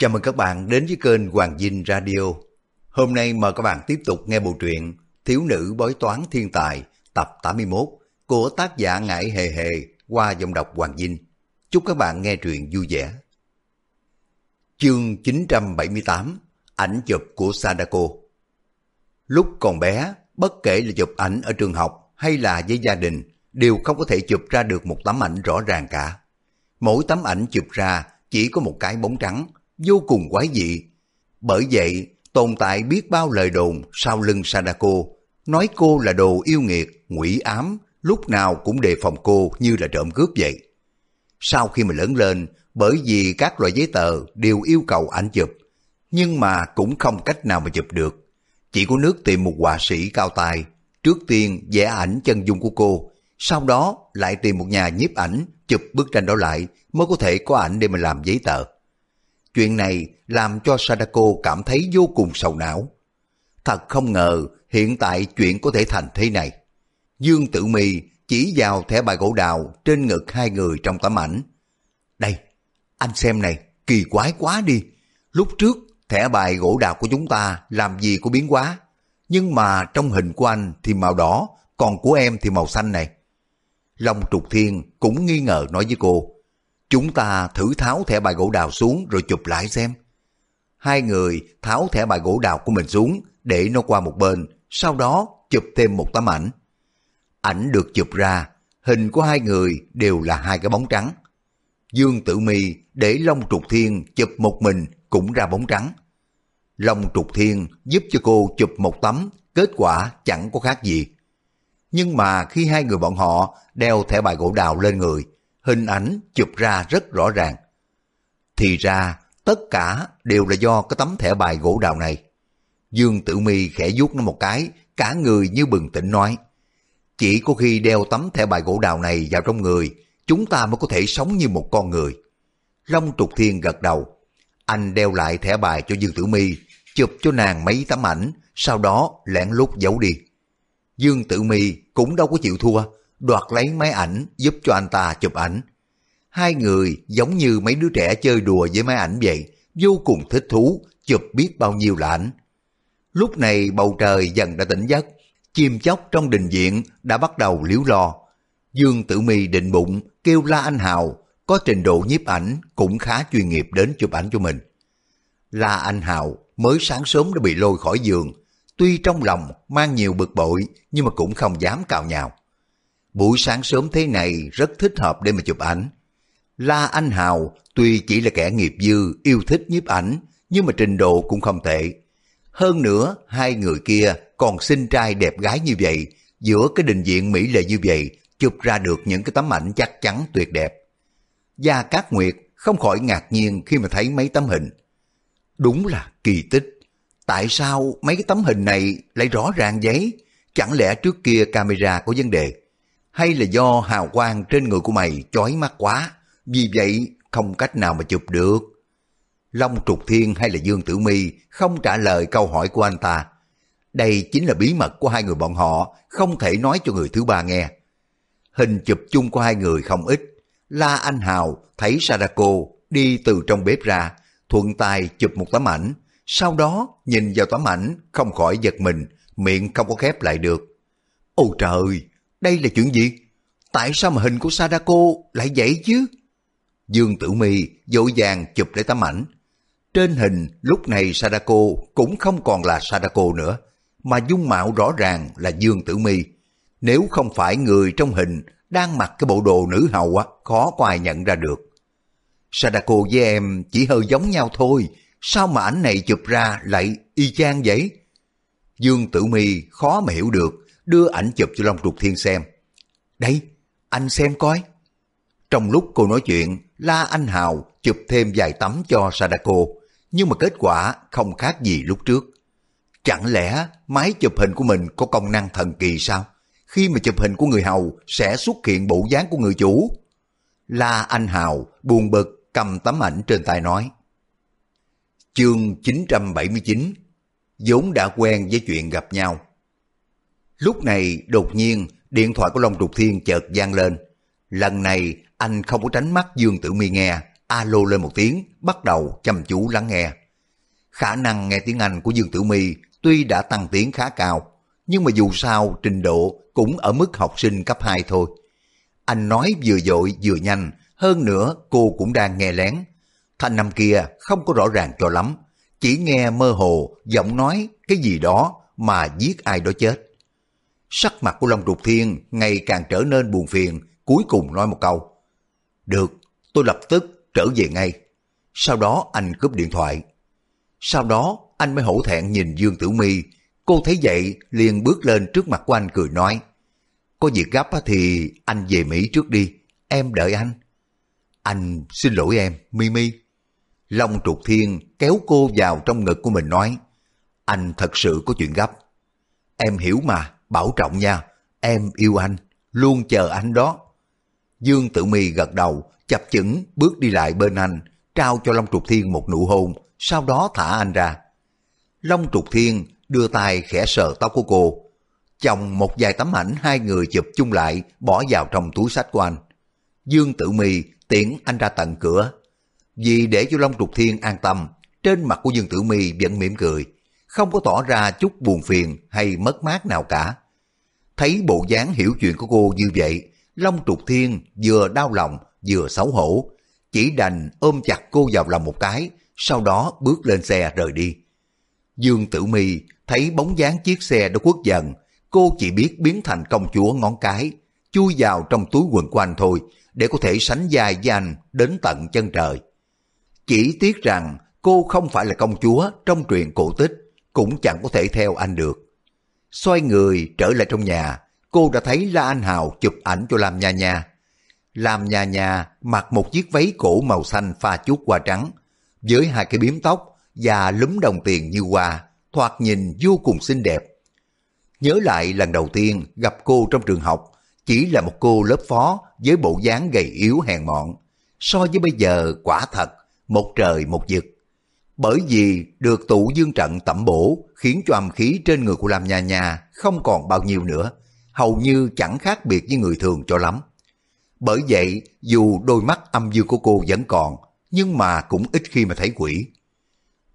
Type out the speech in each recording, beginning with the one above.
Chào mừng các bạn đến với kênh Hoàng Dinh Radio. Hôm nay mời các bạn tiếp tục nghe bộ truyện Thiếu nữ bói toán thiên tài tập 81 của tác giả Ngải Hề Hề qua giọng đọc Hoàng Dinh. Chúc các bạn nghe truyện vui vẻ. Chương 978 Ảnh chụp của Sadako Lúc còn bé, bất kể là chụp ảnh ở trường học hay là với gia đình, đều không có thể chụp ra được một tấm ảnh rõ ràng cả. Mỗi tấm ảnh chụp ra chỉ có một cái bóng trắng, vô cùng quái dị. Bởi vậy, tồn tại biết bao lời đồn sau lưng Sadako, nói cô là đồ yêu nghiệt, ngụy ám, lúc nào cũng đề phòng cô như là trộm cướp vậy. Sau khi mà lớn lên, bởi vì các loại giấy tờ đều yêu cầu ảnh chụp, nhưng mà cũng không cách nào mà chụp được. Chỉ có nước tìm một họa sĩ cao tài, trước tiên vẽ ảnh chân dung của cô, sau đó lại tìm một nhà nhiếp ảnh chụp bức tranh đó lại mới có thể có ảnh để mà làm giấy tờ. Chuyện này làm cho Sadako cảm thấy vô cùng sầu não. Thật không ngờ hiện tại chuyện có thể thành thế này. Dương Tử Mi chỉ vào thẻ bài gỗ đào trên ngực hai người trong tấm ảnh. Đây, anh xem này, kỳ quái quá đi. Lúc trước thẻ bài gỗ đào của chúng ta làm gì có biến quá Nhưng mà trong hình của anh thì màu đỏ, còn của em thì màu xanh này. Long Trục Thiên cũng nghi ngờ nói với cô. Chúng ta thử tháo thẻ bài gỗ đào xuống rồi chụp lại xem. Hai người tháo thẻ bài gỗ đào của mình xuống để nó qua một bên, sau đó chụp thêm một tấm ảnh. Ảnh được chụp ra, hình của hai người đều là hai cái bóng trắng. Dương Tử Mi để Long Trục Thiên chụp một mình cũng ra bóng trắng. Long Trục Thiên giúp cho cô chụp một tấm, kết quả chẳng có khác gì. Nhưng mà khi hai người bọn họ đeo thẻ bài gỗ đào lên người, hình ảnh chụp ra rất rõ ràng. Thì ra, tất cả đều là do cái tấm thẻ bài gỗ đào này. Dương Tử Mi khẽ vuốt nó một cái, cả người như bừng tỉnh nói. Chỉ có khi đeo tấm thẻ bài gỗ đào này vào trong người, chúng ta mới có thể sống như một con người. Long Trục Thiên gật đầu. Anh đeo lại thẻ bài cho Dương Tử Mi, chụp cho nàng mấy tấm ảnh, sau đó lẻn lút giấu đi. Dương Tử Mi cũng đâu có chịu thua, đoạt lấy máy ảnh giúp cho anh ta chụp ảnh. Hai người giống như mấy đứa trẻ chơi đùa với máy ảnh vậy, vô cùng thích thú, chụp biết bao nhiêu là ảnh. Lúc này bầu trời dần đã tỉnh giấc, chim chóc trong đình viện đã bắt đầu liếu lo. Dương Tử Mi định bụng kêu La Anh Hào có trình độ nhiếp ảnh cũng khá chuyên nghiệp đến chụp ảnh cho mình. La Anh Hào mới sáng sớm đã bị lôi khỏi giường, tuy trong lòng mang nhiều bực bội nhưng mà cũng không dám cào nhào. Buổi sáng sớm thế này rất thích hợp để mà chụp ảnh. La Anh Hào tuy chỉ là kẻ nghiệp dư, yêu thích nhiếp ảnh, nhưng mà trình độ cũng không tệ. Hơn nữa, hai người kia còn xinh trai đẹp gái như vậy, giữa cái đình diện mỹ lệ như vậy, chụp ra được những cái tấm ảnh chắc chắn tuyệt đẹp. Gia Cát Nguyệt không khỏi ngạc nhiên khi mà thấy mấy tấm hình. Đúng là kỳ tích. Tại sao mấy cái tấm hình này lại rõ ràng giấy? Chẳng lẽ trước kia camera có vấn đề? Hay là do hào quang trên người của mày chói mắt quá, vì vậy không cách nào mà chụp được? Long Trục Thiên hay là Dương Tử Mi không trả lời câu hỏi của anh ta. Đây chính là bí mật của hai người bọn họ, không thể nói cho người thứ ba nghe. Hình chụp chung của hai người không ít. La Anh Hào thấy Sadako đi từ trong bếp ra, thuận tay chụp một tấm ảnh, sau đó nhìn vào tấm ảnh không khỏi giật mình, miệng không có khép lại được. Ôi trời, đây là chuyện gì? Tại sao mà hình của Sadako lại vậy chứ? Dương Tử Mi vội vàng chụp lấy tấm ảnh. Trên hình lúc này Sadako cũng không còn là Sadako nữa, mà dung mạo rõ ràng là Dương Tử Mi. Nếu không phải người trong hình đang mặc cái bộ đồ nữ hầu á, khó có ai nhận ra được. Sadako với em chỉ hơi giống nhau thôi, sao mà ảnh này chụp ra lại y chang vậy? Dương Tử Mi khó mà hiểu được, đưa ảnh chụp cho Long Trục Thiên xem. Đây, anh xem coi. Trong lúc cô nói chuyện, La Anh Hào chụp thêm vài tấm cho Sadako, nhưng mà kết quả không khác gì lúc trước. Chẳng lẽ máy chụp hình của mình có công năng thần kỳ sao? Khi mà chụp hình của người hầu sẽ xuất hiện bộ dáng của người chủ. La Anh Hào buồn bực cầm tấm ảnh trên tay nói. Chương 979 vốn đã quen với chuyện gặp nhau. Lúc này đột nhiên điện thoại của Long Trục Thiên chợt vang lên. Lần này anh không có tránh mắt Dương Tử Mi nghe, alo lên một tiếng, bắt đầu chăm chú lắng nghe. Khả năng nghe tiếng Anh của Dương Tử mi tuy đã tăng tiếng khá cao, nhưng mà dù sao trình độ cũng ở mức học sinh cấp 2 thôi. Anh nói vừa dội vừa nhanh, hơn nữa cô cũng đang nghe lén. Thanh năm kia không có rõ ràng cho lắm, chỉ nghe mơ hồ giọng nói cái gì đó mà giết ai đó chết. Sắc mặt của Long Trục Thiên ngày càng trở nên buồn phiền, cuối cùng nói một câu. Được, tôi lập tức trở về ngay. Sau đó anh cướp điện thoại. Sau đó anh mới hổ thẹn nhìn Dương Tử Mi. Cô thấy vậy liền bước lên trước mặt của anh cười nói. Có việc gấp thì anh về Mỹ trước đi, em đợi anh. Anh xin lỗi em, Mimi. Long trục thiên kéo cô vào trong ngực của mình nói. Anh thật sự có chuyện gấp. Em hiểu mà, bảo trọng nha. Em yêu anh, luôn chờ anh đó. Dương Tử Mi gật đầu, chập chững bước đi lại bên anh, trao cho Long Trục Thiên một nụ hôn, sau đó thả anh ra. Long Trục Thiên đưa tay khẽ sờ tóc của cô, chồng một vài tấm ảnh hai người chụp chung lại bỏ vào trong túi sách của anh. Dương Tử Mi tiễn anh ra tận cửa. Vì để cho Long Trục Thiên an tâm, trên mặt của Dương Tử Mi vẫn mỉm cười, không có tỏ ra chút buồn phiền hay mất mát nào cả. Thấy bộ dáng hiểu chuyện của cô như vậy, Long Trục Thiên vừa đau lòng vừa xấu hổ, chỉ đành ôm chặt cô vào lòng một cái, sau đó bước lên xe rời đi. Dương Tử Mi thấy bóng dáng chiếc xe đã khuất dần, cô chỉ biết biến thành công chúa ngón cái, chui vào trong túi quần của anh thôi, để có thể sánh dài với anh đến tận chân trời. Chỉ tiếc rằng cô không phải là công chúa trong truyện cổ tích, cũng chẳng có thể theo anh được. Xoay người trở lại trong nhà, cô đã thấy La Anh Hào chụp ảnh cho Lam Nha Nha. Lam Nha Nha mặc một chiếc váy cổ màu xanh pha chút hoa trắng, với hai cái biếm tóc và lúm đồng tiền như hoa, thoạt nhìn vô cùng xinh đẹp. Nhớ lại lần đầu tiên gặp cô trong trường học, chỉ là một cô lớp phó với bộ dáng gầy yếu hèn mọn. So với bây giờ quả thật, một trời một vực. Bởi vì được tụ dương trận tẩm bổ khiến cho âm khí trên người của Lam Nha Nha không còn bao nhiêu nữa, hầu như chẳng khác biệt với người thường cho lắm. Bởi vậy, dù đôi mắt âm dương của cô vẫn còn, nhưng mà cũng ít khi mà thấy quỷ.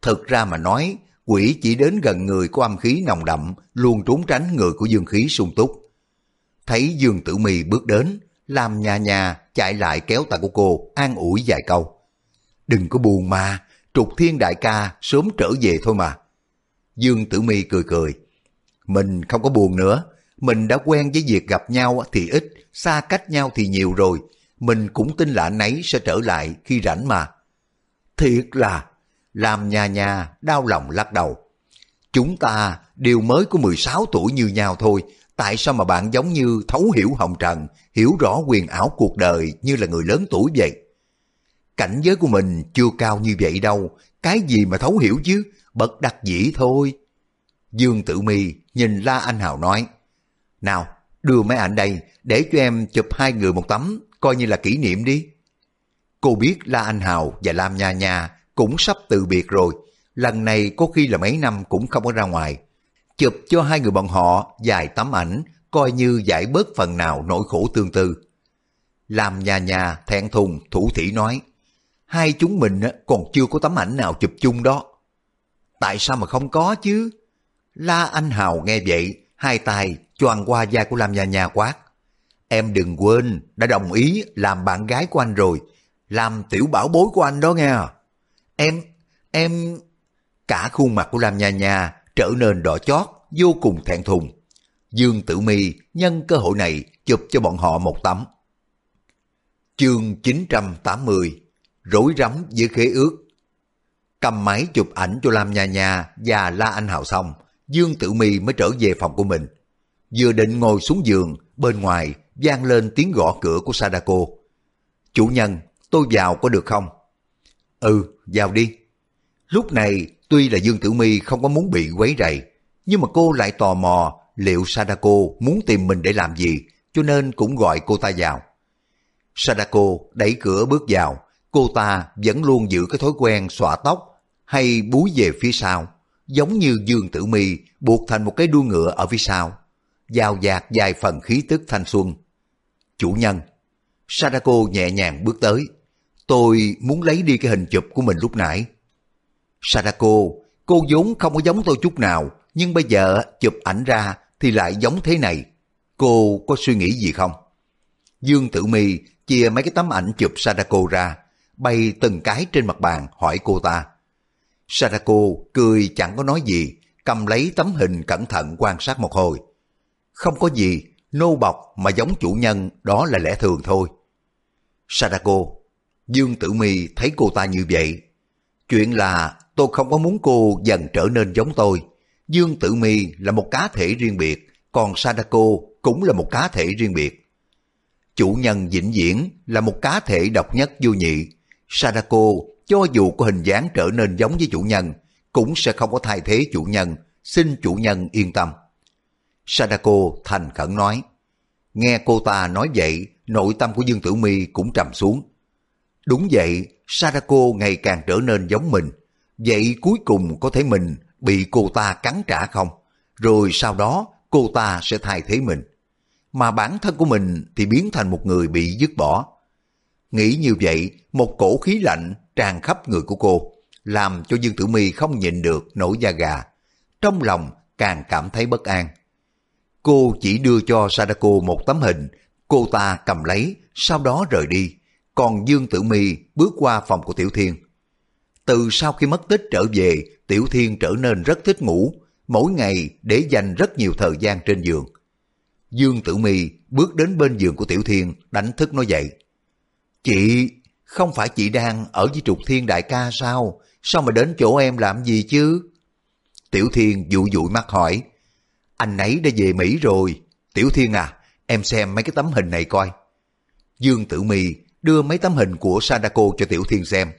Thực ra mà nói, quỷ chỉ đến gần người có âm khí nồng đậm, luôn trốn tránh người của dương khí sung túc. Thấy Dương Tử mì bước đến, làm nhà nhà chạy lại kéo tay của cô, an ủi vài câu. Đừng có buồn mà, trục thiên đại ca sớm trở về thôi mà. Dương Tử Mi cười cười. Mình không có buồn nữa, mình đã quen với việc gặp nhau thì ít, xa cách nhau thì nhiều rồi. Mình cũng tin là anh ấy sẽ trở lại khi rảnh mà. Thiệt là, làm nhà nhà đau lòng lắc đầu. Chúng ta đều mới có 16 tuổi như nhau thôi, tại sao mà bạn giống như thấu hiểu hồng trần, hiểu rõ quyền ảo cuộc đời như là người lớn tuổi vậy? Cảnh giới của mình chưa cao như vậy đâu, cái gì mà thấu hiểu chứ, bất đắc dĩ thôi. Dương Tử Mi nhìn La Anh Hào nói, Nào, đưa mấy ảnh đây, để cho em chụp hai người một tấm, coi như là kỷ niệm đi. Cô biết La Anh Hào và Lam Nha Nha cũng sắp từ biệt rồi, lần này có khi là mấy năm cũng không có ra ngoài. Chụp cho hai người bọn họ vài tấm ảnh, coi như giải bớt phần nào nỗi khổ tương tư. Lam Nha Nha thẹn thùng thủ thỉ nói, hai chúng mình còn chưa có tấm ảnh nào chụp chung đó. Tại sao mà không có chứ? La Anh Hào nghe vậy, hai tay choàng qua da của Lam Nha Nha quát. Em đừng quên, đã đồng ý làm bạn gái của anh rồi, làm tiểu bảo bối của anh đó nghe. À. Em, em... Cả khuôn mặt của Lam Nha Nha trở nên đỏ chót, vô cùng thẹn thùng. Dương Tử Mi nhân cơ hội này chụp cho bọn họ một tấm. Chương 980 Rối rắm với khế ước Cầm máy chụp ảnh cho Lam Nha Nha và La Anh Hào xong, Dương Tử Mi mới trở về phòng của mình. Vừa định ngồi xuống giường, bên ngoài vang lên tiếng gõ cửa của Sadako. Chủ nhân, tôi vào có được không? Ừ, vào đi. Lúc này, tuy là Dương Tử Mi không có muốn bị quấy rầy, nhưng mà cô lại tò mò liệu Sadako muốn tìm mình để làm gì, cho nên cũng gọi cô ta vào. Sadako đẩy cửa bước vào, cô ta vẫn luôn giữ cái thói quen xõa tóc hay búi về phía sau, giống như Dương Tử Mi buộc thành một cái đuôi ngựa ở phía sau, giao dạt vài phần khí tức thanh xuân. Chủ nhân, Sadako nhẹ nhàng bước tới, Tôi muốn lấy đi cái hình chụp của mình lúc nãy. Sadako, cô vốn không có giống tôi chút nào, nhưng bây giờ chụp ảnh ra thì lại giống thế này. Cô có suy nghĩ gì không? Dương Tử Mi chia mấy cái tấm ảnh chụp Sadako ra, bay từng cái trên mặt bàn hỏi cô ta. Sadako cười chẳng có nói gì, cầm lấy tấm hình cẩn thận quan sát một hồi. Không có gì, nô bọc mà giống chủ nhân đó là lẽ thường thôi. Sadako, Dương Tử Mi thấy cô ta như vậy. Chuyện là tôi không có muốn cô dần trở nên giống tôi. Dương Tử Mi là một cá thể riêng biệt, còn Sadako cũng là một cá thể riêng biệt. Chủ nhân vĩnh viễn là một cá thể độc nhất vô nhị. Sadako cho dù có hình dáng trở nên giống với chủ nhân, cũng sẽ không có thay thế chủ nhân, xin chủ nhân yên tâm. Sadako thành khẩn nói. Nghe cô ta nói vậy, nội tâm của Dương Tử Mi cũng trầm xuống. Đúng vậy, Sadako ngày càng trở nên giống mình. Vậy cuối cùng có thể mình bị cô ta cắn trả không? Rồi sau đó cô ta sẽ thay thế mình. Mà bản thân của mình thì biến thành một người bị dứt bỏ. Nghĩ như vậy, một cổ khí lạnh tràn khắp người của cô, làm cho Dương Tử Mi không nhịn được nổi da gà. Trong lòng càng cảm thấy bất an. Cô chỉ đưa cho Sadako một tấm hình, cô ta cầm lấy, sau đó rời đi. Còn Dương Tử Mi bước qua phòng của Tiểu Thiên. Từ sau khi mất tích trở về, Tiểu Thiên trở nên rất thích ngủ, mỗi ngày để dành rất nhiều thời gian trên giường. Dương Tử Mi bước đến bên giường của Tiểu Thiên, đánh thức nó dậy. Chị, không phải chị đang ở với Trục Thiên đại ca sao? Sao mà đến chỗ em làm gì chứ? Tiểu Thiên dụ dụi mắt hỏi. Anh ấy đã về Mỹ rồi. Tiểu Thiên à, em xem mấy cái tấm hình này coi. Dương Tử Mì đưa mấy tấm hình của Sadako cho Tiểu Thiên xem.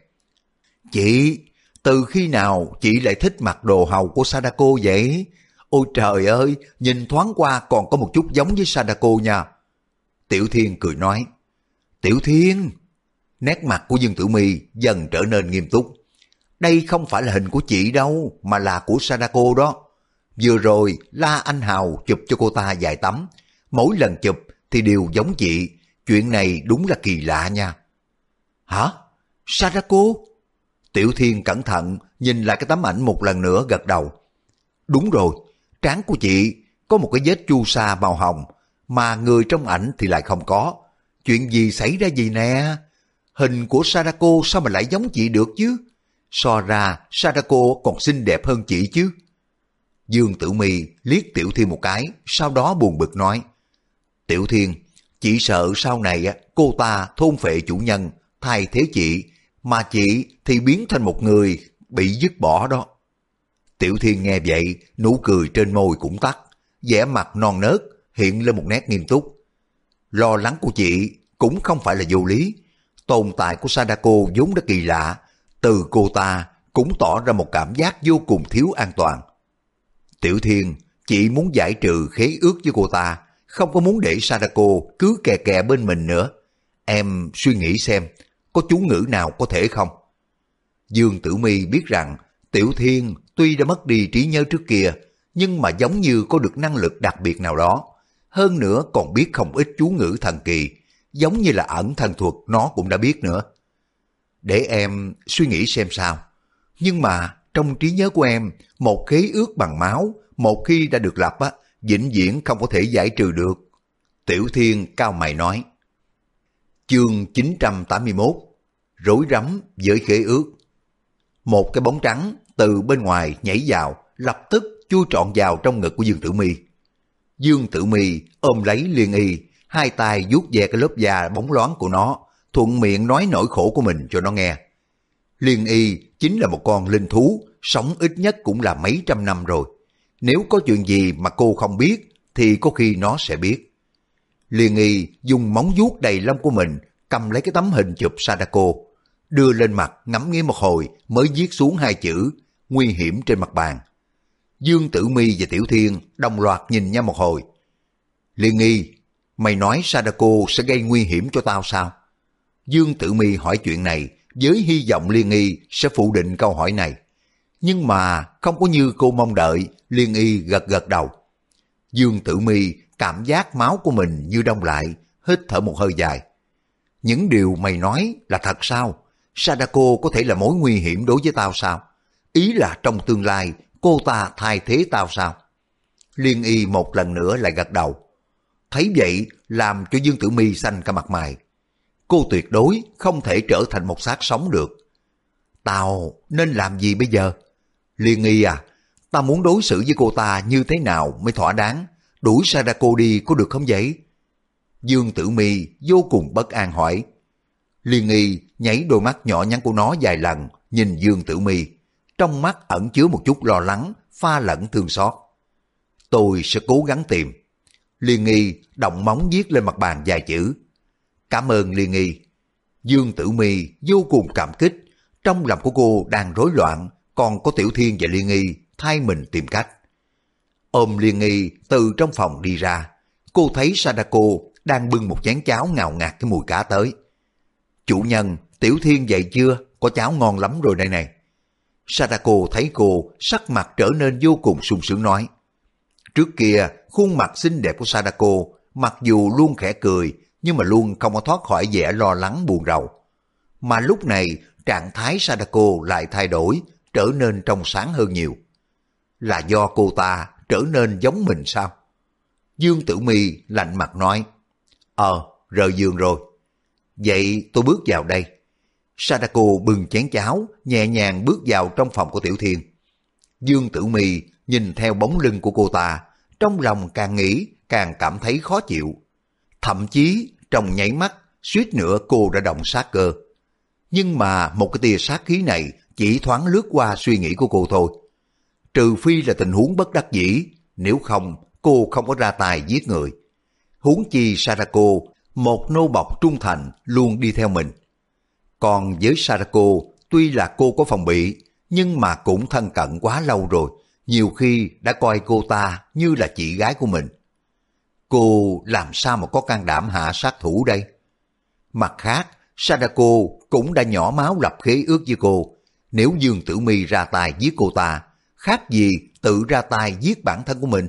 Chị, từ khi nào chị lại thích mặc đồ hầu của Sadako vậy? Ôi trời ơi, nhìn thoáng qua còn có một chút giống với Sadako nha. Tiểu Thiên cười nói. Tiểu Thiên! Nét mặt của Dương Tử Mi dần trở nên nghiêm túc. Đây không phải là hình của chị đâu, mà là của Sadako đó. Vừa rồi, La Anh Hào chụp cho cô ta vài tấm. Mỗi lần chụp thì đều giống chị. Chuyện này đúng là kỳ lạ nha. Hả? Sadako? Tiểu Thiên cẩn thận nhìn lại cái tấm ảnh một lần nữa gật đầu. Đúng rồi, trán của chị có một cái vết chu sa màu hồng, mà người trong ảnh thì lại không có. Chuyện gì xảy ra gì nè? Hình của Sadako sao mà lại giống chị được chứ? So ra Sadako còn xinh đẹp hơn chị chứ. Dương Tử Mi liếc Tiểu Thiên một cái, sau đó buồn bực nói. Tiểu Thiên, chị sợ sau này cô ta thôn phệ chủ nhân, thay thế chị, mà chị thì biến thành một người bị dứt bỏ đó. Tiểu Thiên nghe vậy, nụ cười trên môi cũng tắt, vẻ mặt non nớt, hiện lên một nét nghiêm túc. Lo lắng của chị cũng không phải là vô lý. Tồn tại của Sadako vốn đã kỳ lạ, từ cô ta cũng tỏ ra một cảm giác vô cùng thiếu an toàn. Tiểu Thiên chị muốn giải trừ khế ước với cô ta, không có muốn để Sadako cứ kè kè bên mình nữa. Em suy nghĩ xem, có chú ngữ nào có thể không? Dương Tử Mi biết rằng Tiểu Thiên tuy đã mất đi trí nhớ trước kia, nhưng mà giống như có được năng lực đặc biệt nào đó. Hơn nữa còn biết không ít chú ngữ thần kỳ, giống như là ẩn thần thuật nó cũng đã biết nữa. Để em suy nghĩ xem sao. Nhưng mà trong trí nhớ của em, một khế ước bằng máu, một khi đã được lập á, vĩnh viễn không có thể giải trừ được. Tiểu Thiên cao mày nói. Chương 981 Rối rắm với khế ước Một cái bóng trắng từ bên ngoài nhảy vào, lập tức chui trọn vào trong ngực của Dương Tử Mi. Dương Tử Mi ôm lấy Liên Y, hai tay vuốt ve cái lớp da bóng loáng của nó, thuận miệng nói nỗi khổ của mình cho nó nghe. Liên Y chính là một con linh thú, sống ít nhất cũng là mấy trăm năm rồi. Nếu có chuyện gì mà cô không biết, thì có khi nó sẽ biết. Liên Y dùng móng vuốt đầy lông của mình, cầm lấy cái tấm hình chụp Sadako, đưa lên mặt ngắm nghía một hồi mới viết xuống hai chữ nguy hiểm trên mặt bàn. Dương Tử Mi và Tiểu Thiên đồng loạt nhìn nhau một hồi. Liên nghi, mày nói Sadako sẽ gây nguy hiểm cho tao sao? Dương Tử Mi hỏi chuyện này với hy vọng Liên nghi sẽ phủ định câu hỏi này. Nhưng mà không có như cô mong đợi, Liên y gật gật đầu. Dương Tử Mi cảm giác máu của mình như đông lại, hít thở một hơi dài. những điều mày nói là thật sao? Sadako có thể là mối nguy hiểm đối với tao sao? Ý là trong tương lai, cô ta thay thế tao sao? Liên y một lần nữa lại gật đầu. Thấy vậy, làm cho Dương Tử Mi xanh cả mặt mày. Cô tuyệt đối không thể trở thành một xác sống được. Tao nên làm gì bây giờ? Liên y à, ta muốn đối xử với cô ta như thế nào mới thỏa đáng? Đuổi Sadako đi có được không vậy? Dương Tử Mi vô cùng bất an hỏi. Liên y nhảy đôi mắt nhỏ nhắn của nó vài lần, nhìn Dương Tử Mi, trong mắt ẩn chứa một chút lo lắng, pha lẫn thương xót. Tôi sẽ cố gắng tìm. Liên nghi động móng viết lên mặt bàn vài chữ. Cảm ơn Liên nghi. Dương Tử Mi vô cùng cảm kích, trong lòng của cô đang rối loạn, còn có Tiểu Thiên và Liên nghi thay mình tìm cách. Ôm Liên nghi từ trong phòng đi ra, cô thấy Sadako đang bưng một chén cháo ngào ngạt cái mùi cá tới. Chủ nhân, Tiểu Thiên dậy chưa? Có cháo ngon lắm rồi đây này. Sadako thấy cô sắc mặt trở nên vô cùng sung sướng nói. Trước kia, khuôn mặt xinh đẹp của Sadako mặc dù luôn khẽ cười nhưng mà luôn không có thoát khỏi vẻ lo lắng buồn rầu. Mà lúc này trạng thái Sadako lại thay đổi, trở nên trong sáng hơn nhiều. Là do cô ta trở nên giống mình sao? Dương Tử Mi lạnh mặt nói, Ờ, rời giường rồi. Vậy tôi bước vào đây. Sadako bừng chén cháo, nhẹ nhàng bước vào trong phòng của Tiểu Thiên. Dương Tử Mì nhìn theo bóng lưng của cô ta, trong lòng càng nghĩ càng cảm thấy khó chịu. Thậm chí trong nháy mắt, suýt nữa cô đã động sát cơ. Nhưng mà một cái tia sát khí này chỉ thoáng lướt qua suy nghĩ của cô thôi. Trừ phi là tình huống bất đắc dĩ, nếu không cô không có ra tài giết người. Huống chi Sarako, một nô bọc trung thành luôn đi theo mình. Còn với Sarako, tuy là cô có phòng bị, nhưng mà cũng thân cận quá lâu rồi, nhiều khi đã coi cô ta như là chị gái của mình. Cô làm sao mà có can đảm hạ sát thủ đây? Mặt khác, Sadako cũng đã nhỏ máu lập khế ước với cô. Nếu Dương Tử Mi ra tay giết cô ta, khác gì tự ra tay giết bản thân của mình.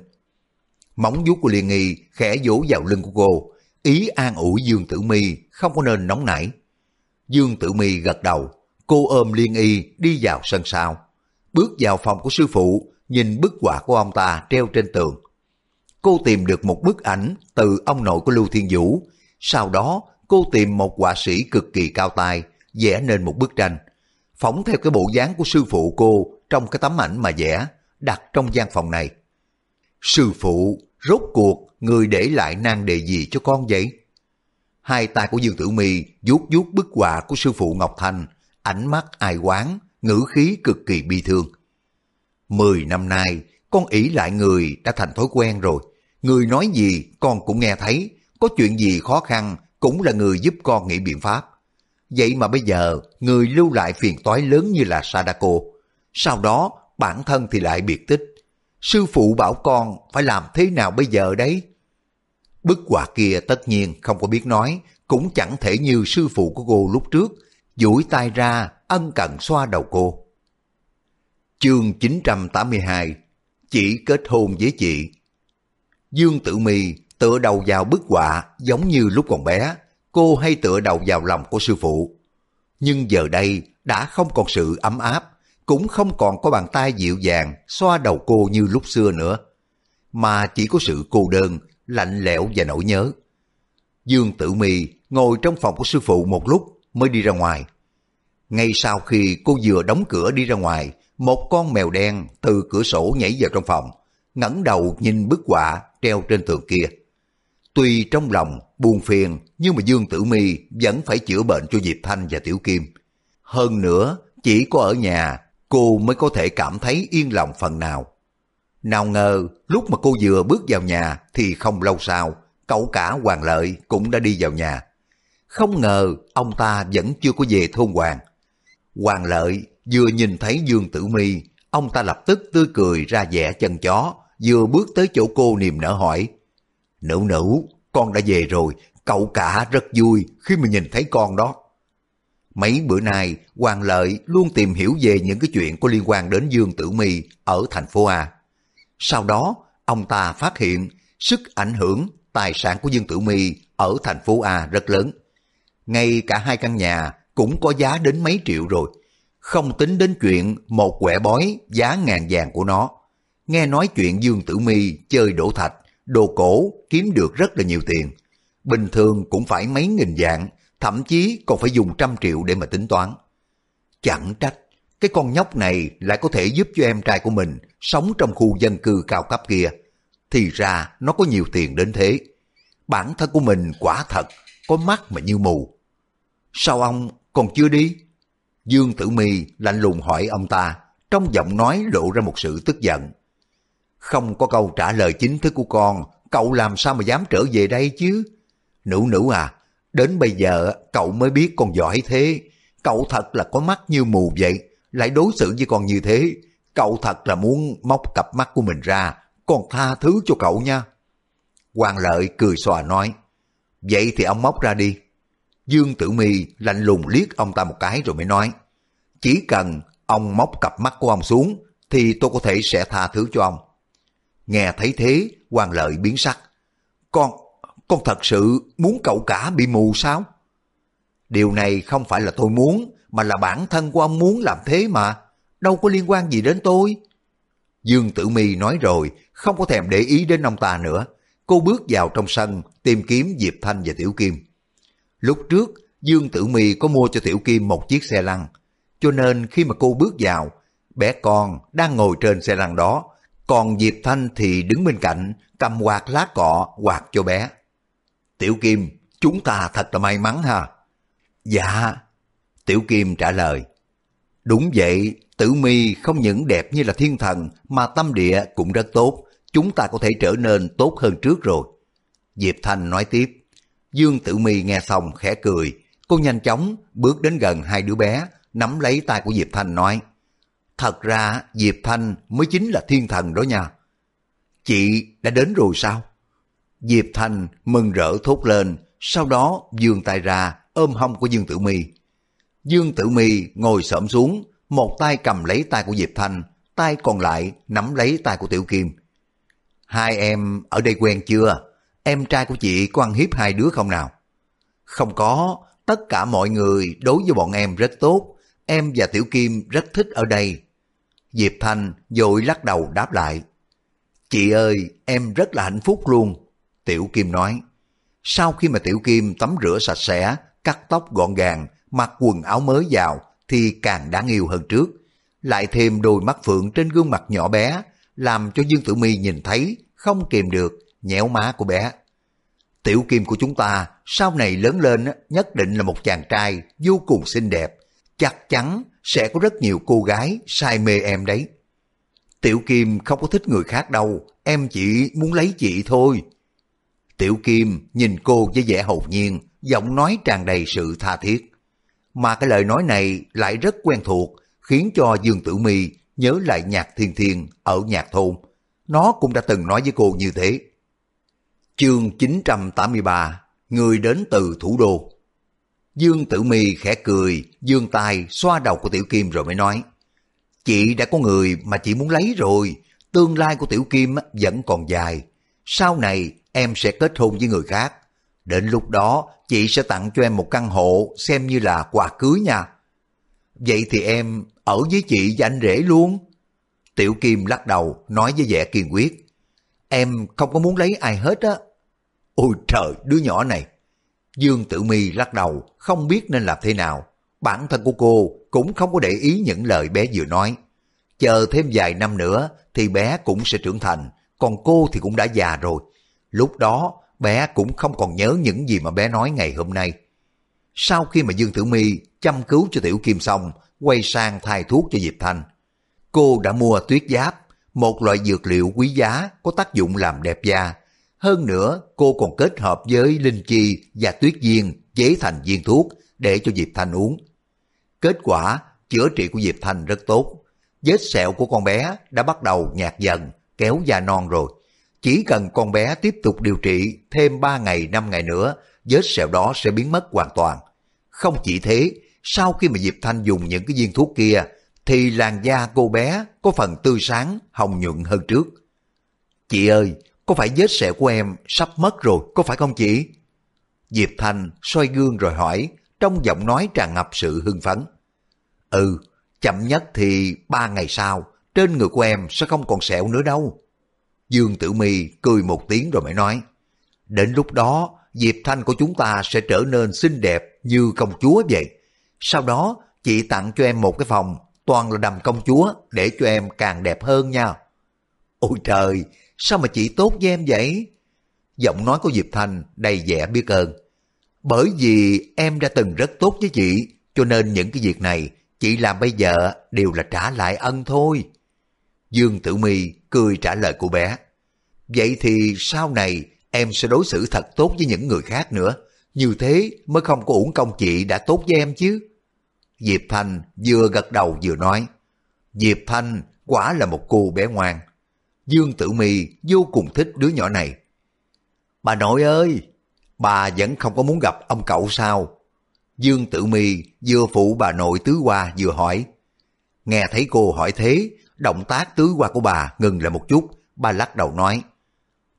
Móng vuốt của Liên Nghi khẽ vỗ vào lưng của cô, ý an ủi Dương Tử Mi không có nên nóng nảy. Dương Tử Mi gật đầu, cô ôm Liên Y đi vào sân sau. Bước vào phòng của sư phụ, nhìn bức họa của ông ta treo trên tường. Cô tìm được một bức ảnh từ ông nội của Lưu Thiên Vũ, sau đó cô tìm một họa sĩ cực kỳ cao tài, vẽ nên một bức tranh. Phóng theo cái bộ dáng của sư phụ cô trong cái tấm ảnh mà vẽ, đặt trong gian phòng này. Sư phụ, rốt cuộc người để lại nan đề gì cho con vậy? Hai tay của Dương Tử Mi vuốt vuốt bức họa của sư phụ Ngọc Thanh, ánh mắt ai quán, ngữ khí cực kỳ bi thương. Mười năm nay, con ỷ lại người đã thành thói quen rồi. Người nói gì con cũng nghe thấy, có chuyện gì khó khăn cũng là người giúp con nghĩ biện pháp. Vậy mà bây giờ, người lưu lại phiền toái lớn như là Sadako. Sau đó, bản thân thì lại biệt tích. Sư phụ bảo con phải làm thế nào bây giờ đấy? Bức họa kia tất nhiên không có biết nói, cũng chẳng thể như sư phụ của cô lúc trước, duỗi tay ra ân cần xoa đầu cô. Chương 982 Chỉ kết hôn với chị Dương Tử Mi tựa đầu vào bức họa giống như lúc còn bé, cô hay tựa đầu vào lòng của sư phụ. Nhưng giờ đây đã không còn sự ấm áp, cũng không còn có bàn tay dịu dàng xoa đầu cô như lúc xưa nữa, mà chỉ có sự cô đơn, lạnh lẽo và nỗi nhớ. Dương Tử Mi ngồi trong phòng của sư phụ một lúc mới đi ra ngoài. Ngay sau khi cô vừa đóng cửa đi ra ngoài, một con mèo đen từ cửa sổ nhảy vào trong phòng, ngẩng đầu nhìn bức họa treo trên tường kia. Tuy trong lòng buồn phiền, nhưng mà Dương Tử Mi vẫn phải chữa bệnh cho Diệp Thanh và Tiểu Kim. Hơn nữa, chỉ có ở nhà cô mới có thể cảm thấy yên lòng phần nào. Nào ngờ, lúc mà cô vừa bước vào nhà thì không lâu sau, cậu cả Hoàng Lợi cũng đã đi vào nhà. Không ngờ ông ta vẫn chưa có về thôn Hoàng. Hoàng Lợi vừa nhìn thấy Dương Tử Mi, ông ta lập tức tươi cười ra vẻ chân chó, vừa bước tới chỗ cô niềm nở hỏi. Nữ nữ, con đã về rồi, cậu cả rất vui khi mà nhìn thấy con đó. Mấy bữa nay, Hoàng Lợi luôn tìm hiểu về những cái chuyện có liên quan đến Dương Tử Mi ở thành phố A. Sau đó, ông ta phát hiện sức ảnh hưởng tài sản của Dương Tử Mi ở thành phố A rất lớn. ngay cả hai căn nhà cũng có giá đến mấy triệu rồi. Không tính đến chuyện một quẻ bói giá ngàn vàng của nó. Nghe nói chuyện Dương Tử Mi chơi đổ thạch, đồ cổ kiếm được rất là nhiều tiền. Bình thường cũng phải mấy nghìn dạng, thậm chí còn phải dùng trăm triệu để mà tính toán. Chẳng trách, cái con nhóc này lại có thể giúp cho em trai của mình sống trong khu dân cư cao cấp kia. Thì ra nó có nhiều tiền đến thế. Bản thân của mình quả thật, có mắt mà như mù. Sao ông còn chưa đi? Dương Tử Mi lạnh lùng hỏi ông ta, trong giọng nói lộ ra một sự tức giận. Không có câu trả lời chính thức của con, cậu làm sao mà dám trở về đây chứ? Nữ nữ à, đến bây giờ cậu mới biết con giỏi thế. Cậu thật là có mắt như mù vậy, lại đối xử với con như thế. Cậu thật là muốn móc cặp mắt của mình ra, con tha thứ cho cậu nha. Hoàng lợi cười xòa nói, vậy thì ông móc ra đi. Dương Tử Mi lạnh lùng liếc ông ta một cái rồi mới nói, chỉ cần ông móc cặp mắt của ông xuống thì tôi có thể sẽ tha thứ cho ông. Nghe thấy thế, Hoàng lợi biến sắc. Con, con thật sự muốn cậu cả bị mù sao? Điều này không phải là tôi muốn, mà là bản thân của ông muốn làm thế mà. Đâu có liên quan gì đến tôi. Dương Tử Mi nói rồi, không có thèm để ý đến ông ta nữa. Cô bước vào trong sân, tìm kiếm Diệp Thanh và Tiểu Kim. Lúc trước, Dương Tử Mi có mua cho Tiểu Kim một chiếc xe lăn. Cho nên khi mà cô bước vào, bé con đang ngồi trên xe lăn đó, còn Diệp Thanh thì đứng bên cạnh, cầm quạt lá cọ quạt cho bé. Tiểu Kim, chúng ta thật là may mắn ha. Dạ. Tiểu Kim trả lời. Đúng vậy, tử mi không những đẹp như là thiên thần mà tâm địa cũng rất tốt. Chúng ta có thể trở nên tốt hơn trước rồi. Diệp Thanh nói tiếp. Dương Tử Mi nghe xong khẽ cười. Cô nhanh chóng bước đến gần hai đứa bé, nắm lấy tay của Diệp Thanh nói. Thật ra Diệp Thanh mới chính là thiên thần đó nha. Chị đã đến rồi sao? Diệp Thanh mừng rỡ thốt lên, sau đó dương tay ra ôm hông của Dương Tử Mi. Dương Tử Mi ngồi xổm xuống, một tay cầm lấy tay của Diệp Thanh, tay còn lại nắm lấy tay của Tiểu Kim. Hai em ở đây quen chưa? Em trai của chị có ăn hiếp hai đứa không nào? Không có, tất cả mọi người đối với bọn em rất tốt. Em và Tiểu Kim rất thích ở đây. Diệp Thanh dội lắc đầu đáp lại. Chị ơi, em rất là hạnh phúc luôn. Tiểu Kim nói. Sau khi mà Tiểu Kim tắm rửa sạch sẽ, cắt tóc gọn gàng, mặc quần áo mới vào thì càng đáng yêu hơn trước. Lại thêm đôi mắt phượng trên gương mặt nhỏ bé, làm cho Dương Tử Mi nhìn thấy không kìm được nhéo má của bé. Tiểu Kim của chúng ta sau này lớn lên nhất định là một chàng trai vô cùng xinh đẹp, chắc chắn sẽ có rất nhiều cô gái say mê em đấy. Tiểu Kim không có thích người khác đâu, em chỉ muốn lấy chị thôi. Tiểu Kim nhìn cô với vẻ hồn nhiên, giọng nói tràn đầy sự tha thiết. Mà cái lời nói này lại rất quen thuộc, khiến cho Dương Tử Mi nhớ lại nhạc thiên thiên ở nhạc thôn. Nó cũng đã từng nói với cô như thế. Chương 983 Người đến từ thủ đô Dương Tử Mi khẽ cười, dương tay xoa đầu của Tiểu Kim rồi mới nói Chị đã có người mà chị muốn lấy rồi, tương lai của Tiểu Kim vẫn còn dài. Sau này em sẽ kết hôn với người khác. Đến lúc đó, chị sẽ tặng cho em một căn hộ xem như là quà cưới nha. Vậy thì em ở với chị và anh rể luôn. Tiểu Kim lắc đầu, nói với vẻ kiên quyết. Em không có muốn lấy ai hết á. Ôi trời, đứa nhỏ này. Dương Tử Mi lắc đầu, không biết nên làm thế nào. Bản thân của cô cũng không có để ý những lời bé vừa nói. Chờ thêm vài năm nữa thì bé cũng sẽ trưởng thành, còn cô thì cũng đã già rồi. Lúc đó, bé cũng không còn nhớ những gì mà bé nói ngày hôm nay. Sau khi mà Dương Tử Mi chăm cứu cho Tiểu Kim xong, quay sang thay thuốc cho Diệp Thanh. Cô đã mua tuyết giáp, một loại dược liệu quý giá có tác dụng làm đẹp da. Hơn nữa, cô còn kết hợp với linh chi và tuyết viên chế thành viên thuốc để cho Diệp Thanh uống. Kết quả, chữa trị của Diệp Thanh rất tốt. Vết sẹo của con bé đã bắt đầu nhạt dần, kéo da non rồi. Chỉ cần con bé tiếp tục điều trị thêm 3 ngày 5 ngày nữa, vết sẹo đó sẽ biến mất hoàn toàn. Không chỉ thế, sau khi mà Diệp Thanh dùng những cái viên thuốc kia, thì làn da cô bé có phần tươi sáng, hồng nhuận hơn trước. Chị ơi, có phải vết sẹo của em sắp mất rồi, có phải không chị? Diệp Thanh xoay gương rồi hỏi, trong giọng nói tràn ngập sự hưng phấn. Ừ, chậm nhất thì ba ngày sau, trên người của em sẽ không còn sẹo nữa đâu. Dương Tử Mi cười một tiếng rồi mới nói, đến lúc đó Diệp Thanh của chúng ta sẽ trở nên xinh đẹp như công chúa vậy. Sau đó chị tặng cho em một cái phòng toàn là đầm công chúa để cho em càng đẹp hơn nha. Ôi trời, sao mà chị tốt với em vậy? Giọng nói của Diệp Thanh đầy vẻ biết ơn. Bởi vì em đã từng rất tốt với chị, cho nên những cái việc này chị làm bây giờ đều là trả lại ân thôi. Dương Tử Mi cười trả lời cô bé. Vậy thì sau này em sẽ đối xử thật tốt với những người khác nữa. Như thế mới không có uổng công chị đã tốt với em chứ. Diệp Thanh vừa gật đầu vừa nói. Diệp Thanh quả là một cô bé ngoan. Dương Tử Mi vô cùng thích đứa nhỏ này. Bà nội ơi, bà vẫn không có muốn gặp ông cậu sao? Dương Tử Mi vừa phụ bà nội tứ qua vừa hỏi. Nghe thấy cô hỏi thế, động tác tứ qua của bà ngừng lại một chút, bà lắc đầu nói.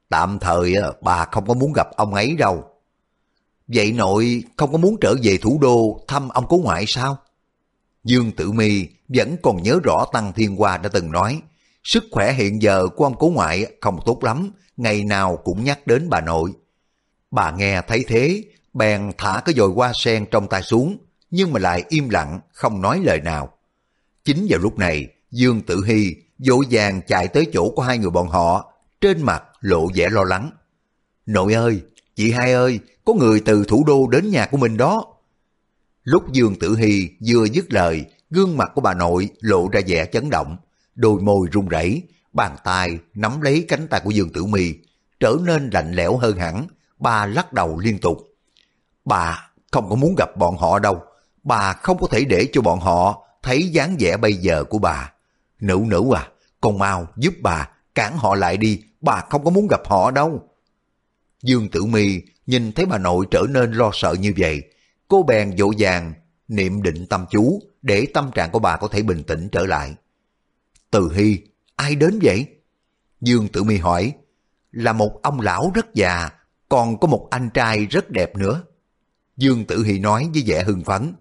Tạm thời ờ, bà không có muốn gặp ông ấy đâu. Vậy nội không có muốn trở về thủ đô thăm ông cố ngoại sao? Dương Tử Mi vẫn còn nhớ rõ Tăng Thiên Hoa đã từng nói, sức khỏe hiện giờ của ông cố ngoại không tốt lắm, ngày nào cũng nhắc đến bà nội. Bà nghe thấy thế, bèn thả cái dồi hoa sen trong tay xuống, nhưng mà lại im lặng, không nói lời nào. Chính vào lúc này, Dương Tử Hy dỗ vàng chạy tới chỗ của hai người bọn họ, trên mặt lộ vẻ lo lắng. Nội ơi, chị hai ơi, có người từ thủ đô đến nhà của mình đó. Lúc Dương Tử Hy vừa dứt lời, gương mặt của bà nội lộ ra vẻ chấn động, đôi môi run rẩy, bàn tay nắm lấy cánh tay của Dương Tử Mi, trở nên lạnh lẽo hơn hẳn, bà lắc đầu liên tục. Bà không có muốn gặp bọn họ đâu, bà không có thể để cho bọn họ thấy dáng vẻ bây giờ của bà. Nữ nữ à, con mau giúp bà, cản họ lại đi, bà không có muốn gặp họ đâu. Dương Tử Mi nhìn thấy bà nội trở nên lo sợ như vậy, cô bèn dỗ dàng niệm định tâm chú để tâm trạng của bà có thể bình tĩnh trở lại. Từ Hy, ai đến vậy? Dương Tử Mi hỏi, là một ông lão rất già, còn có một anh trai rất đẹp nữa. Dương Tử Hy nói với vẻ hưng phấn.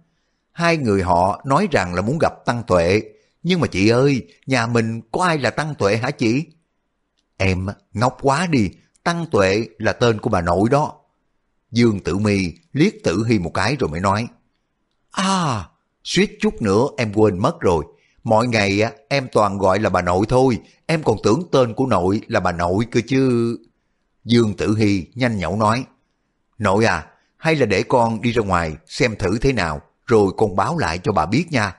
Hai người họ nói rằng là muốn gặp Tăng Tuệ, nhưng mà chị ơi, nhà mình có ai là Tăng Tuệ hả chị? Em ngốc quá đi, Tăng Tuệ là tên của bà nội đó. Dương Tử Mi liếc Tử Hy một cái rồi mới nói. À, suýt chút nữa em quên mất rồi. Mọi ngày em toàn gọi là bà nội thôi, em còn tưởng tên của nội là bà nội cơ chứ. Dương Tử Hy nhanh nhẩu nói. Nội à, hay là để con đi ra ngoài xem thử thế nào, rồi con báo lại cho bà biết nha.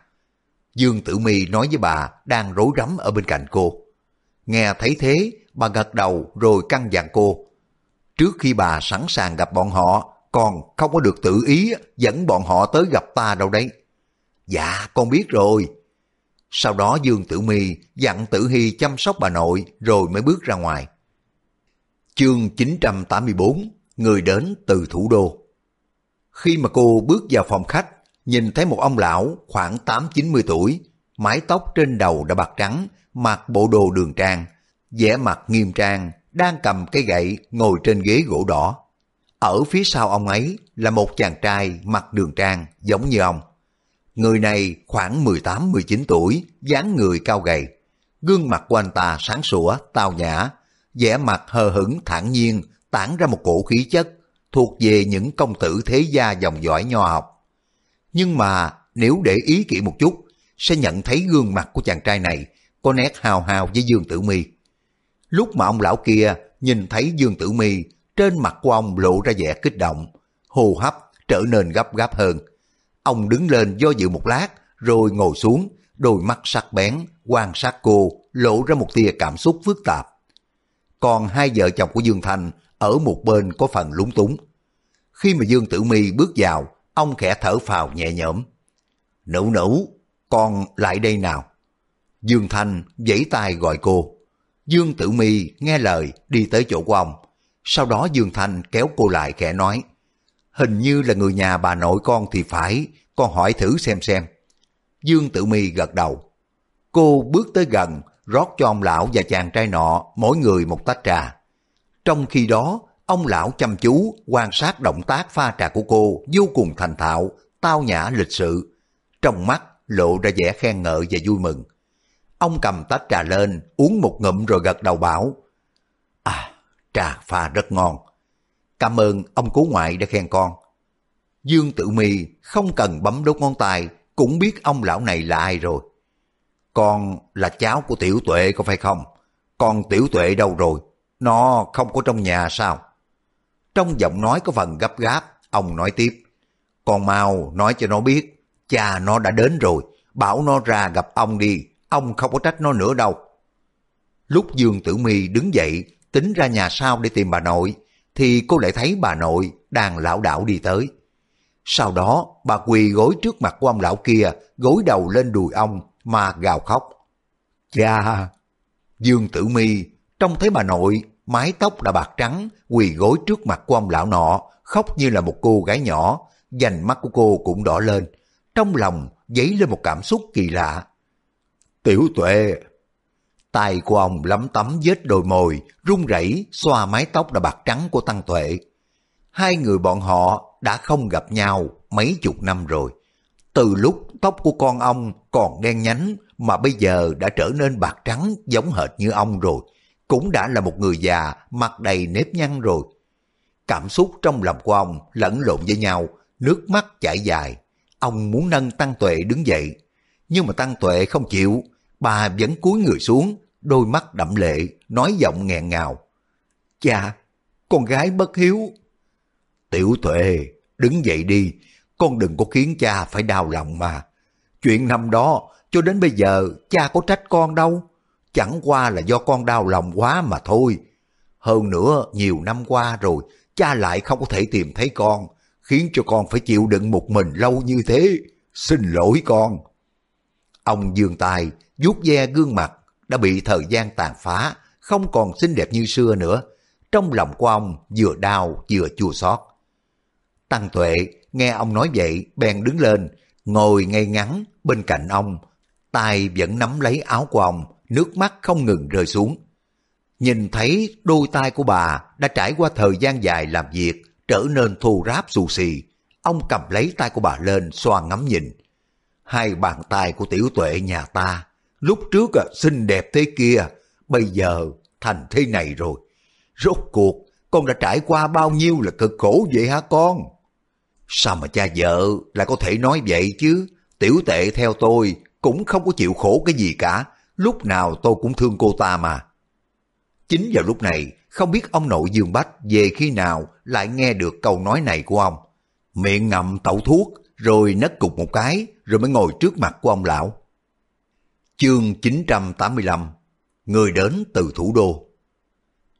Dương Tử Mi nói với bà đang rối rắm ở bên cạnh cô. Nghe thấy thế, bà gật đầu rồi căn dặn cô. Trước khi bà sẵn sàng gặp bọn họ, còn không có được tự ý dẫn bọn họ tới gặp ta đâu đấy. Dạ, con biết rồi. Sau đó Dương Tử Mi dặn Tử Hy chăm sóc bà nội rồi mới bước ra ngoài. Chương 984 Người đến từ thủ đô Khi mà cô bước vào phòng khách, nhìn thấy một ông lão khoảng 8-90 tuổi, mái tóc trên đầu đã bạc trắng, mặc bộ đồ đường trang, vẻ mặt nghiêm trang, đang cầm cây gậy ngồi trên ghế gỗ đỏ. Ở phía sau ông ấy là một chàng trai mặc đường trang giống như ông. Người này khoảng 18-19 tuổi, dáng người cao gầy. Gương mặt của anh ta sáng sủa, tao nhã, vẻ mặt hờ hững thản nhiên, tản ra một cổ khí chất, thuộc về những công tử thế gia dòng dõi nho học. Nhưng mà nếu để ý kỹ một chút, sẽ nhận thấy gương mặt của chàng trai này có nét hào hào với Dương Tử Mi. Lúc mà ông lão kia nhìn thấy Dương Tử Mi, trên mặt của ông lộ ra vẻ kích động, hô hấp trở nên gấp gáp hơn. Ông đứng lên do dự một lát, rồi ngồi xuống, đôi mắt sắc bén, quan sát cô, lộ ra một tia cảm xúc phức tạp. Còn hai vợ chồng của Dương Thành ở một bên có phần lúng túng. Khi mà Dương Tử Mi bước vào, ông khẽ thở phào nhẹ nhõm. Nữ nữ, con lại đây nào. Dương Thanh giãy tay gọi cô. Dương Tử Mi nghe lời đi tới chỗ của ông. Sau đó Dương Thanh kéo cô lại khẽ nói. Hình như là người nhà bà nội con thì phải, con hỏi thử xem xem. Dương Tử Mi gật đầu. Cô bước tới gần, rót cho ông lão và chàng trai nọ mỗi người một tách trà. Trong khi đó, ông lão chăm chú quan sát động tác pha trà của cô vô cùng thành thạo, tao nhã lịch sự. Trong mắt lộ ra vẻ khen ngợi và vui mừng. Ông cầm tách trà lên, uống một ngụm rồi gật đầu bảo. À, trà pha rất ngon. Cảm ơn ông cố ngoại đã khen con. Dương Tử Mi không cần bấm đốt ngón tay, cũng biết ông lão này là ai rồi. Con là cháu của Tiểu Tuệ có phải không? Con Tiểu Tuệ đâu rồi? Nó không có trong nhà sao? Trong giọng nói có phần gấp gáp, ông nói tiếp. Con mau nói cho nó biết, cha nó đã đến rồi, bảo nó ra gặp ông đi, ông không có trách nó nữa đâu. Lúc Dương Tử Mi đứng dậy, tính ra nhà sau để tìm bà nội, thì cô lại thấy bà nội đang lão đảo đi tới. Sau đó, bà quỳ gối trước mặt của ông lão kia, gối đầu lên đùi ông mà gào khóc. Cha! Dương Tử Mi trông thấy bà nội, mái tóc đã bạc trắng, quỳ gối trước mặt của ông lão nọ, khóc như là một cô gái nhỏ, dành mắt của cô cũng đỏ lên. Trong lòng dấy lên một cảm xúc kỳ lạ. Tiểu tuệ! Tay của ông lấm tấm vết đồi mồi, run rẩy xoa mái tóc đã bạc trắng của Tăng Tuệ. Hai người bọn họ đã không gặp nhau mấy chục năm rồi. Từ lúc tóc của con ông còn đen nhánh mà bây giờ đã trở nên bạc trắng giống hệt như ông rồi, cũng đã là một người già mặt đầy nếp nhăn rồi. Cảm xúc trong lòng của ông lẫn lộn với nhau, nước mắt chảy dài. Ông muốn nâng Tăng Tuệ đứng dậy, nhưng mà Tăng Tuệ không chịu, bà vẫn cúi người xuống, đôi mắt đậm lệ, nói giọng nghẹn ngào. Cha, con gái bất hiếu. Tiểu Tuệ, đứng dậy đi, con đừng có khiến cha phải đau lòng mà. Chuyện năm đó, cho đến bây giờ, cha có trách con đâu. Chẳng qua là do con đau lòng quá mà thôi. Hơn nữa, nhiều năm qua rồi, cha lại không có thể tìm thấy con, khiến cho con phải chịu đựng một mình lâu như thế. Xin lỗi con. Ông dương tài, vuốt ve gương mặt, đã bị thời gian tàn phá, không còn xinh đẹp như xưa nữa. Trong lòng của ông vừa đau vừa chua xót. Tăng Tuệ nghe ông nói vậy bèn đứng lên, ngồi ngay ngắn bên cạnh ông, tay vẫn nắm lấy áo của ông, nước mắt không ngừng rơi xuống. Nhìn thấy đôi tay của bà đã trải qua thời gian dài làm việc, trở nên thô ráp xù xì, ông cầm lấy tay của bà lên xoa ngắm nhìn. Hai bàn tay của tiểu tuệ nhà ta, lúc trước à, xinh đẹp thế kia, bây giờ thành thế này rồi. Rốt cuộc, con đã trải qua bao nhiêu là cực khổ vậy hả con? Sao mà cha vợ lại có thể nói vậy chứ? Tiểu tệ theo tôi cũng không có chịu khổ cái gì cả. Lúc nào tôi cũng thương cô ta mà. Chính vào lúc này, không biết ông nội Dương Bách về khi nào lại nghe được câu nói này của ông. Miệng ngậm tẩu thuốc, rồi nấc cục một cái, rồi mới ngồi trước mặt của ông lão. Chương 985 Người đến từ thủ đô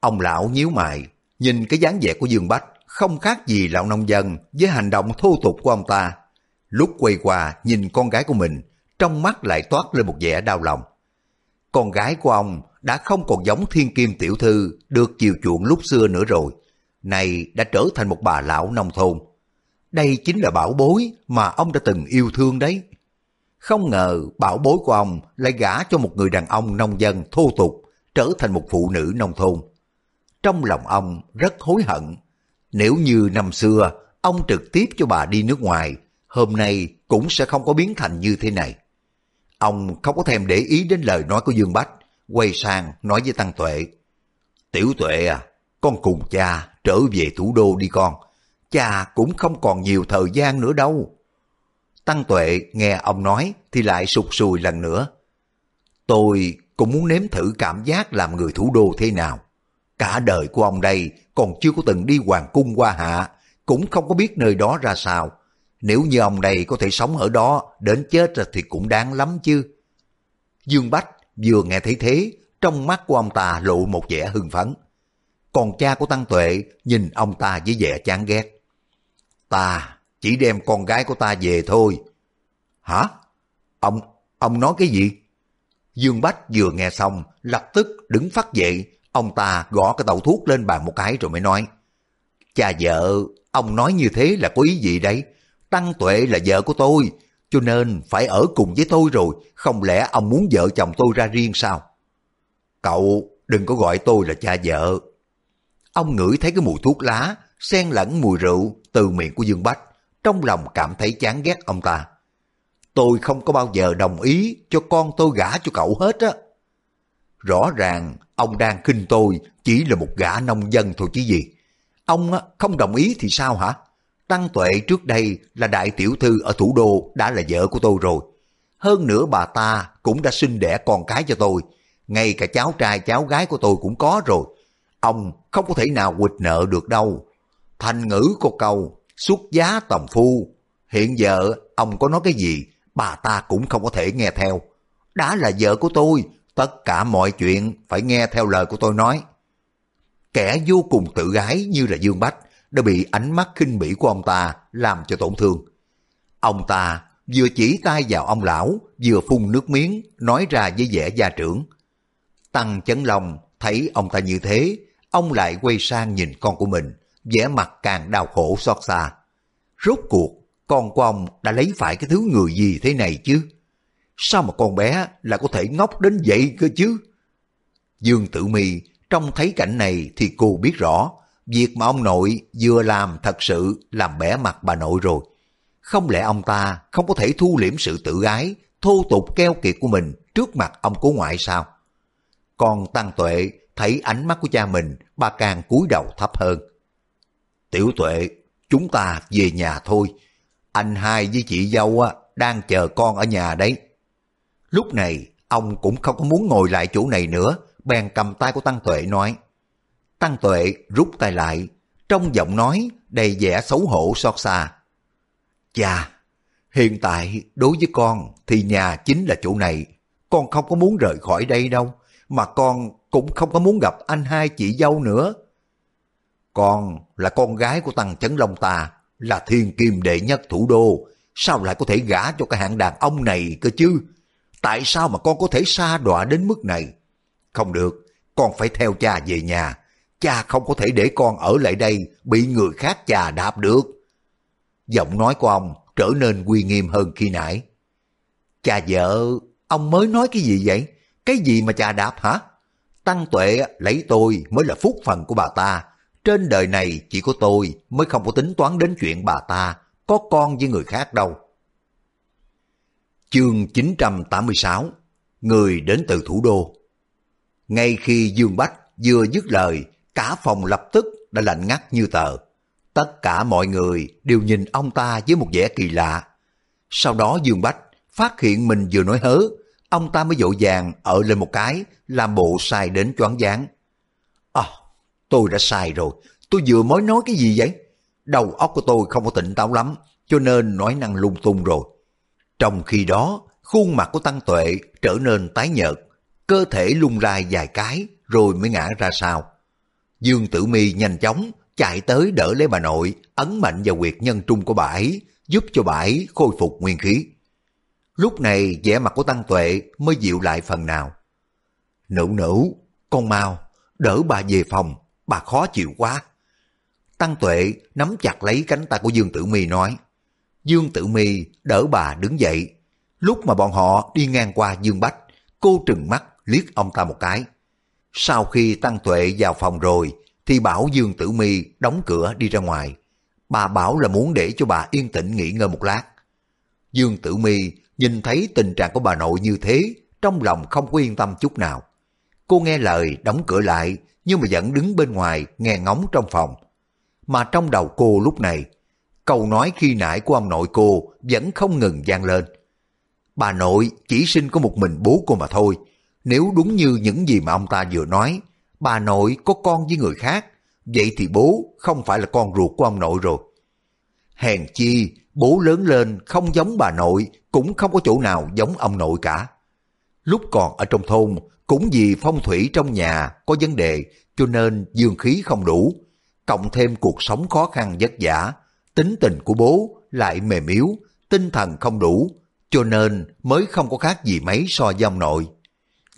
Ông lão nhíu mày, nhìn cái dáng vẻ của Dương Bách, không khác gì lão nông dân với hành động thô tục của ông ta. Lúc quay qua nhìn con gái của mình, trong mắt lại toát lên một vẻ đau lòng. Con gái của ông đã không còn giống thiên kim tiểu thư được chiều chuộng lúc xưa nữa rồi. Này đã trở thành một bà lão nông thôn. Đây chính là bảo bối mà ông đã từng yêu thương đấy. Không ngờ bảo bối của ông lại gả cho một người đàn ông nông dân thô tục, trở thành một phụ nữ nông thôn. Trong lòng ông rất hối hận nếu như năm xưa ông trực tiếp cho bà đi nước ngoài, hôm nay cũng sẽ không có biến thành như thế này. Ông không có thèm để ý đến lời nói của Dương Bách, quay sang nói với Tăng Tuệ. Tiểu Tuệ à, con cùng cha trở về thủ đô đi con. Cha cũng không còn nhiều thời gian nữa đâu. Tăng Tuệ nghe ông nói thì lại sụt sùi lần nữa. Tôi cũng muốn nếm thử cảm giác làm người thủ đô thế nào. Cả đời của ông đây còn chưa có từng đi hoàng cung qua hạ, cũng không có biết nơi đó ra sao. Nếu như ông này có thể sống ở đó, đến chết rồi thì cũng đáng lắm chứ. Dương Bách vừa nghe thấy thế, trong mắt của ông ta lộ một vẻ hưng phấn. Còn cha của Tăng Tuệ nhìn ông ta với vẻ chán ghét. Ta chỉ đem con gái của ta về thôi. Hả? Ông, ông nói cái gì? Dương Bách vừa nghe xong, lập tức đứng phát dậy, Ông ta gõ cái tàu thuốc lên bàn một cái rồi mới nói. Cha vợ, ông nói như thế là có ý gì đấy? Tăng Tuệ là vợ của tôi, cho nên phải ở cùng với tôi rồi, không lẽ ông muốn vợ chồng tôi ra riêng sao? Cậu đừng có gọi tôi là cha vợ. ông ngửi thấy cái mùi thuốc lá, xen lẫn mùi rượu từ miệng của Dương Bách, trong lòng cảm thấy chán ghét ông ta. Tôi không có bao giờ đồng ý cho con tôi gả cho cậu hết á. Rõ ràng ông đang khinh tôi chỉ là một gã nông dân thôi chứ gì. Ông không đồng ý thì sao hả? Tăng Tuệ trước đây là đại tiểu thư ở thủ đô đã là vợ của tôi rồi. Hơn nữa bà ta cũng đã sinh đẻ con cái cho tôi. Ngay cả cháu trai cháu gái của tôi cũng có rồi. Ông không có thể nào quỵt nợ được đâu. Thành ngữ cô câu, xuất giá tầm phu. Hiện giờ ông có nói cái gì, bà ta cũng không có thể nghe theo. Đã là vợ của tôi, tất cả mọi chuyện phải nghe theo lời của tôi nói. Kẻ vô cùng tự gái như là Dương Bách đã bị ánh mắt khinh bỉ của ông ta làm cho tổn thương. Ông ta vừa chỉ tay vào ông lão, vừa phun nước miếng, nói ra với vẻ gia trưởng. Tăng chấn lòng thấy ông ta như thế, ông lại quay sang nhìn con của mình, vẻ mặt càng đau khổ xót xa. Rốt cuộc, con của ông đã lấy phải cái thứ người gì thế này chứ? Sao mà con bé là có thể ngốc đến vậy cơ chứ? Dương Tử Mi trông thấy cảnh này thì cô biết rõ, việc mà ông nội vừa làm thật sự làm bẻ mặt bà nội rồi. Không lẽ ông ta không có thể thu liễm sự tự ái, thô tục keo kiệt của mình trước mặt ông cố ngoại sao? Còn Tăng Tuệ thấy ánh mắt của cha mình, bà càng cúi đầu thấp hơn. Tiểu Tuệ, chúng ta về nhà thôi. Anh hai với chị dâu á, đang chờ con ở nhà đấy. Lúc này, ông cũng không có muốn ngồi lại chỗ này nữa, bèn cầm tay của Tăng Tuệ nói. Tăng Tuệ rút tay lại, trong giọng nói đầy vẻ xấu hổ xót xa. Chà, hiện tại đối với con thì nhà chính là chỗ này, con không có muốn rời khỏi đây đâu, mà con cũng không có muốn gặp anh hai chị dâu nữa. Con là con gái của Tăng Chấn Long ta, là thiên kim đệ nhất thủ đô, sao lại có thể gả cho cái hạng đàn ông này cơ chứ? Tại sao mà con có thể xa đọa đến mức này? Không được, con phải theo cha về nhà. Cha không có thể để con ở lại đây bị người khác chà đạp được. Giọng nói của ông trở nên uy nghiêm hơn khi nãy. Cha vợ, ông mới nói cái gì vậy? Cái gì mà chà đạp hả? Tăng tuệ lấy tôi mới là phúc phần của bà ta. Trên đời này chỉ có tôi mới không có tính toán đến chuyện bà ta có con với người khác đâu. Chương 986 Người đến từ thủ đô Ngay khi Dương Bách vừa dứt lời, cả phòng lập tức đã lạnh ngắt như tờ. Tất cả mọi người đều nhìn ông ta với một vẻ kỳ lạ. Sau đó Dương Bách phát hiện mình vừa nói hớ, ông ta mới dội vàng ở lên một cái, làm bộ sai đến choáng váng. À, tôi đã sai rồi, tôi vừa mới nói cái gì vậy? Đầu óc của tôi không có tỉnh táo lắm, cho nên nói năng lung tung rồi. Trong khi đó, khuôn mặt của Tăng Tuệ trở nên tái nhợt, cơ thể lung lai vài cái rồi mới ngã ra sau. Dương Tử Mi nhanh chóng chạy tới đỡ lấy bà nội, ấn mạnh vào quyệt nhân trung của bà ấy, giúp cho bà ấy khôi phục nguyên khí. Lúc này vẻ mặt của Tăng Tuệ mới dịu lại phần nào. Nữ nữ, con mau, đỡ bà về phòng, bà khó chịu quá. Tăng Tuệ nắm chặt lấy cánh tay của Dương Tử Mi nói. Dương Tử Mi đỡ bà đứng dậy. Lúc mà bọn họ đi ngang qua Dương Bách, cô trừng mắt liếc ông ta một cái. Sau khi Tăng Tuệ vào phòng rồi, thì bảo Dương Tử Mi đóng cửa đi ra ngoài. Bà bảo là muốn để cho bà yên tĩnh nghỉ ngơi một lát. Dương Tử Mi nhìn thấy tình trạng của bà nội như thế, trong lòng không có yên tâm chút nào. Cô nghe lời đóng cửa lại, nhưng mà vẫn đứng bên ngoài nghe ngóng trong phòng. Mà trong đầu cô lúc này, câu nói khi nãy của ông nội cô vẫn không ngừng vang lên. Bà nội chỉ sinh có một mình bố cô mà thôi. Nếu đúng như những gì mà ông ta vừa nói, bà nội có con với người khác, vậy thì bố không phải là con ruột của ông nội rồi. Hèn chi, bố lớn lên không giống bà nội, cũng không có chỗ nào giống ông nội cả. Lúc còn ở trong thôn, cũng vì phong thủy trong nhà có vấn đề, cho nên dương khí không đủ, cộng thêm cuộc sống khó khăn vất vả, tính tình của bố lại mềm yếu, tinh thần không đủ, cho nên mới không có khác gì mấy so với ông nội.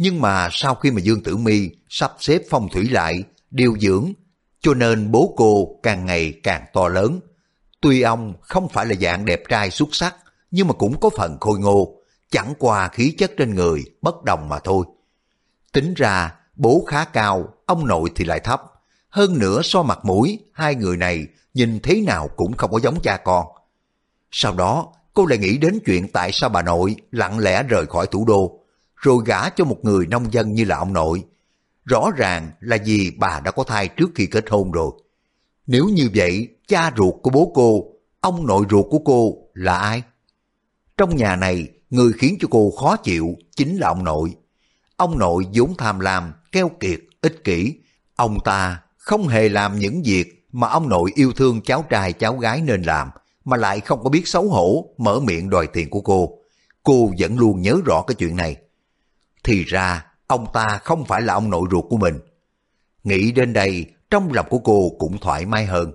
Nhưng mà sau khi mà Dương Tử Mi sắp xếp phong thủy lại, điều dưỡng, cho nên bố cô càng ngày càng to lớn. Tuy ông không phải là dạng đẹp trai xuất sắc, nhưng mà cũng có phần khôi ngô, chẳng qua khí chất trên người bất đồng mà thôi. Tính ra, bố khá cao, ông nội thì lại thấp. Hơn nữa so mặt mũi, hai người này nhìn thế nào cũng không có giống cha con. Sau đó, cô lại nghĩ đến chuyện tại sao bà nội lặng lẽ rời khỏi thủ đô, rồi gả cho một người nông dân như là ông nội. Rõ ràng là vì bà đã có thai trước khi kết hôn rồi. Nếu như vậy, cha ruột của bố cô, ông nội ruột của cô là ai? Trong nhà này, người khiến cho cô khó chịu chính là ông nội. Ông nội vốn tham lam, keo kiệt, ích kỷ. Ông ta không hề làm những việc mà ông nội yêu thương cháu trai cháu gái nên làm, mà lại không có biết xấu hổ mở miệng đòi tiền của cô. Cô vẫn luôn nhớ rõ cái chuyện này. Thì ra, ông ta không phải là ông nội ruột của mình. Nghĩ đến đây, trong lòng của cô cũng thoải mái hơn.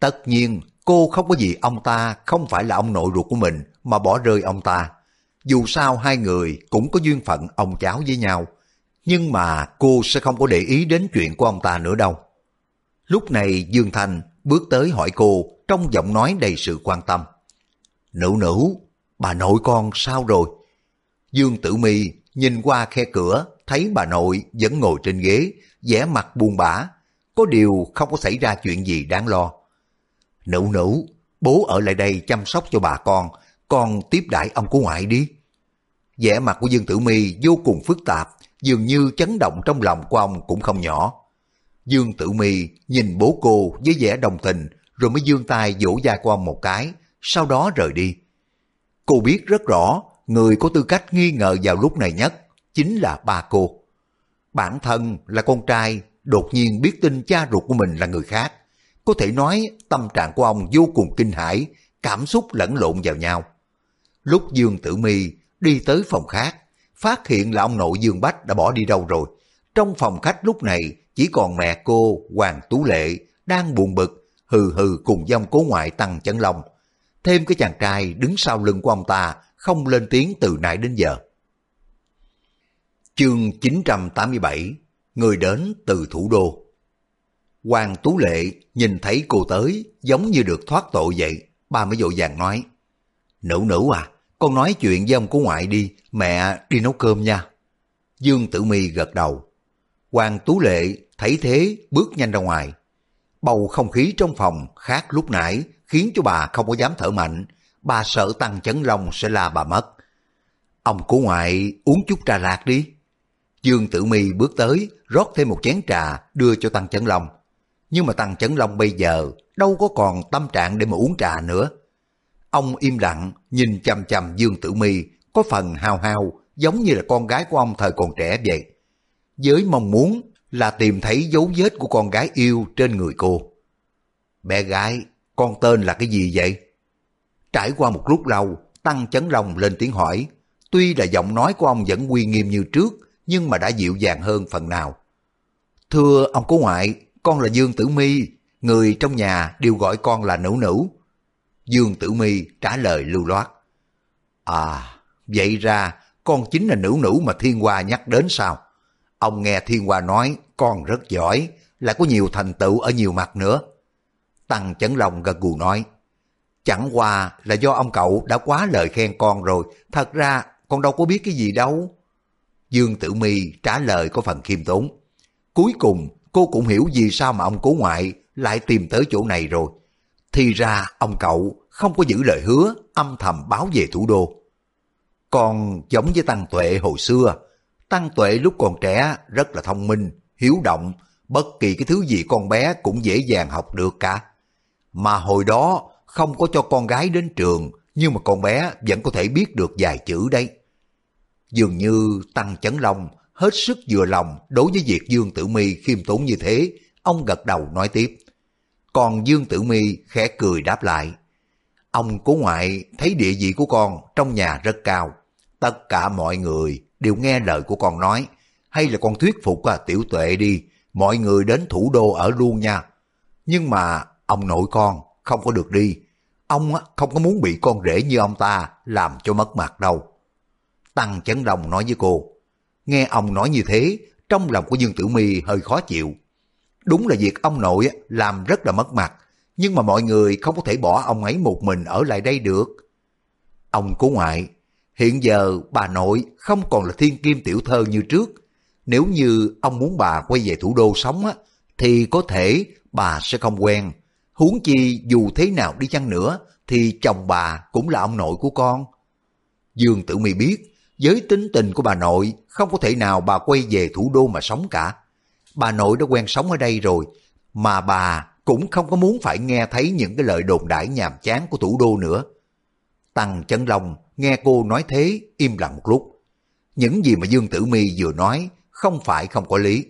Tất nhiên, cô không có gì ông ta không phải là ông nội ruột của mình mà bỏ rơi ông ta. Dù sao hai người cũng có duyên phận ông cháu với nhau, nhưng mà cô sẽ không có để ý đến chuyện của ông ta nữa đâu. Lúc này Dương Thanh bước tới hỏi cô trong giọng nói đầy sự quan tâm. Nữ nữ, bà nội con sao rồi? Dương Tử Mi nhìn qua khe cửa, thấy bà nội vẫn ngồi trên ghế, vẻ mặt buồn bã, có điều không có xảy ra chuyện gì đáng lo. Nữ nữ, bố ở lại đây chăm sóc cho bà con, con tiếp đãi ông của ngoại đi. vẻ mặt của Dương Tử Mi vô cùng phức tạp, dường như chấn động trong lòng của ông cũng không nhỏ. Dương Tử Mi nhìn bố cô với vẻ đồng tình, rồi mới dương tay vỗ vai của ông một cái, sau đó rời đi. Cô biết rất rõ, người có tư cách nghi ngờ vào lúc này nhất chính là ba cô. Bản thân là con trai, đột nhiên biết tin cha ruột của mình là người khác. Có thể nói tâm trạng của ông vô cùng kinh hãi, cảm xúc lẫn lộn vào nhau. Lúc Dương Tử Mi đi tới phòng khác, phát hiện là ông nội Dương Bách đã bỏ đi đâu rồi. Trong phòng khách lúc này chỉ còn mẹ cô, Hoàng Tú Lệ, đang buồn bực, hừ hừ cùng dòng cố ngoại Tăng Chấn Long. Thêm cái chàng trai đứng sau lưng của ông ta, không lên tiếng từ nãy đến giờ. Chương 987 Người đến từ thủ đô Hoàng Tú Lệ nhìn thấy cô tới giống như được thoát tội vậy. Ba mới dội vàng nói Nữ nữ à, con nói chuyện với ông của ngoại đi, mẹ đi nấu cơm nha. Dương Tử Mi gật đầu. Hoàng Tú Lệ thấy thế bước nhanh ra ngoài. Bầu không khí trong phòng khác lúc nãy khiến cho bà không có dám thở mạnh. Bà sợ Tăng Chấn Long sẽ la bà mất. Ông của ngoại uống chút trà lạc đi. Dương Tử Mi bước tới, rót thêm một chén trà đưa cho Tăng Chấn Long. Nhưng mà Tăng Chấn Long bây giờ đâu có còn tâm trạng để mà uống trà nữa. Ông im lặng, nhìn chăm chăm Dương Tử Mi có phần hào hào giống như là con gái của ông thời còn trẻ vậy. Với mong muốn là tìm thấy dấu vết của con gái yêu trên người cô. Bé gái, con tên là cái gì vậy? Trải qua một lúc lâu, Tăng Chấn Long lên tiếng hỏi. Tuy là giọng nói của ông vẫn uy nghiêm như trước, nhưng mà đã dịu dàng hơn phần nào. Thưa ông cố ngoại, con là Dương Tử Mi, người trong nhà đều gọi con là nữ nữ. Dương Tử Mi trả lời lưu loát. À, vậy ra con chính là nữ nữ mà Thiên Hoa nhắc đến sao? Ông nghe Thiên Hoa nói con rất giỏi, lại có nhiều thành tựu ở nhiều mặt nữa. Tăng Chấn Long gật gù nói, chẳng qua là do ông cậu đã quá lời khen con rồi, thật ra con đâu có biết cái gì đâu. Dương Tử Mi trả lời có phần khiêm tốn. Cuối cùng cô cũng hiểu vì sao mà ông cố ngoại lại tìm tới chỗ này rồi. Thì ra ông cậu không có giữ lời hứa âm thầm báo về thủ đô. Còn giống với Tăng Tuệ hồi xưa, Tăng Tuệ lúc còn trẻ rất là thông minh, hiếu động, bất kỳ cái thứ gì con bé cũng dễ dàng học được cả. Mà hồi đó không có cho con gái đến trường, nhưng mà con bé vẫn có thể biết được vài chữ đấy. Dường như Tăng Chấn Long hết sức vừa lòng đối với việc Dương Tử Mi khiêm tốn như thế, ông gật đầu nói tiếp. Còn Dương Tử Mi khẽ cười đáp lại. Ông cố ngoại thấy địa vị của con trong nhà rất cao. Tất cả mọi người đều nghe lời của con nói. Hay là con thuyết phục à, tiểu tuệ đi, mọi người đến thủ đô ở luôn nha. Nhưng mà ông nội con không có được đi. Ông không có muốn bị con rể như ông ta làm cho mất mặt đâu. Tăng Chấn Đồng nói với cô. Nghe ông nói như thế, trong lòng của Dương Tử Mi hơi khó chịu. Đúng là việc ông nội làm rất là mất mặt, nhưng mà mọi người không có thể bỏ ông ấy một mình ở lại đây được. Ông cố ngoại, hiện giờ bà nội không còn là thiên kim tiểu thơ như trước. Nếu như ông muốn bà quay về thủ đô sống á, thì có thể bà sẽ không quen. Huống chi dù thế nào đi chăng nữa, thì chồng bà cũng là ông nội của con. Dương Tử Mi biết, với tính tình của bà nội, không có thể nào bà quay về thủ đô mà sống cả. Bà nội đã quen sống ở đây rồi, mà bà cũng không có muốn phải nghe thấy những cái lời đồn đãi nhàm chán của thủ đô nữa. Tăng Chấn Long nghe cô nói thế im lặng một lúc. Những gì mà Dương Tử Mi vừa nói không phải không có lý.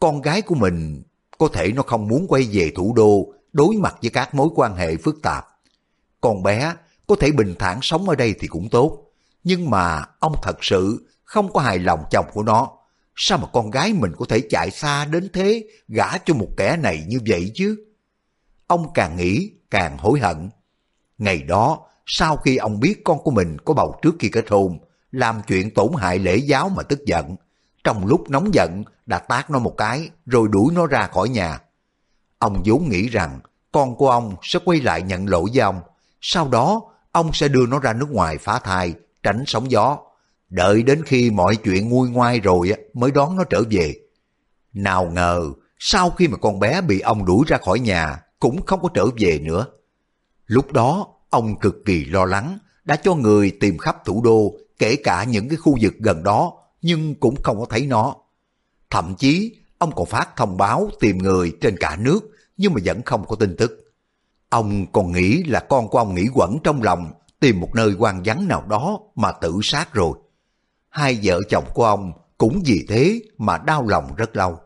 Con gái của mình có thể nó không muốn quay về thủ đô đối mặt với các mối quan hệ phức tạp. Con bé có thể bình thản sống ở đây thì cũng tốt. Nhưng mà ông thật sự không có hài lòng chồng của nó. Sao mà con gái mình có thể chạy xa đến thế gả cho một kẻ này như vậy chứ? Ông càng nghĩ càng hối hận. Ngày đó, sau khi ông biết con của mình có bầu trước khi kết hôn, làm chuyện tổn hại lễ giáo mà tức giận, trong lúc nóng giận đã tát nó một cái rồi đuổi nó ra khỏi nhà. Ông vốn nghĩ rằng con của ông sẽ quay lại nhận lỗi với ông, sau đó ông sẽ đưa nó ra nước ngoài phá thai, tránh sóng gió, đợi đến khi mọi chuyện nguôi ngoai rồi mới đón nó trở về. Nào ngờ, sau khi mà con bé bị ông đuổi ra khỏi nhà, cũng không có trở về nữa. Lúc đó, ông cực kỳ lo lắng, đã cho người tìm khắp thủ đô, kể cả những cái khu vực gần đó, nhưng cũng không có thấy nó. Thậm chí, ông còn phát thông báo tìm người trên cả nước, nhưng mà vẫn không có tin tức. Ông còn nghĩ là con của ông nghĩ quẩn trong lòng, tìm một nơi hoang vắng nào đó mà tự sát rồi. Hai vợ chồng của ông cũng vì thế mà đau lòng rất lâu.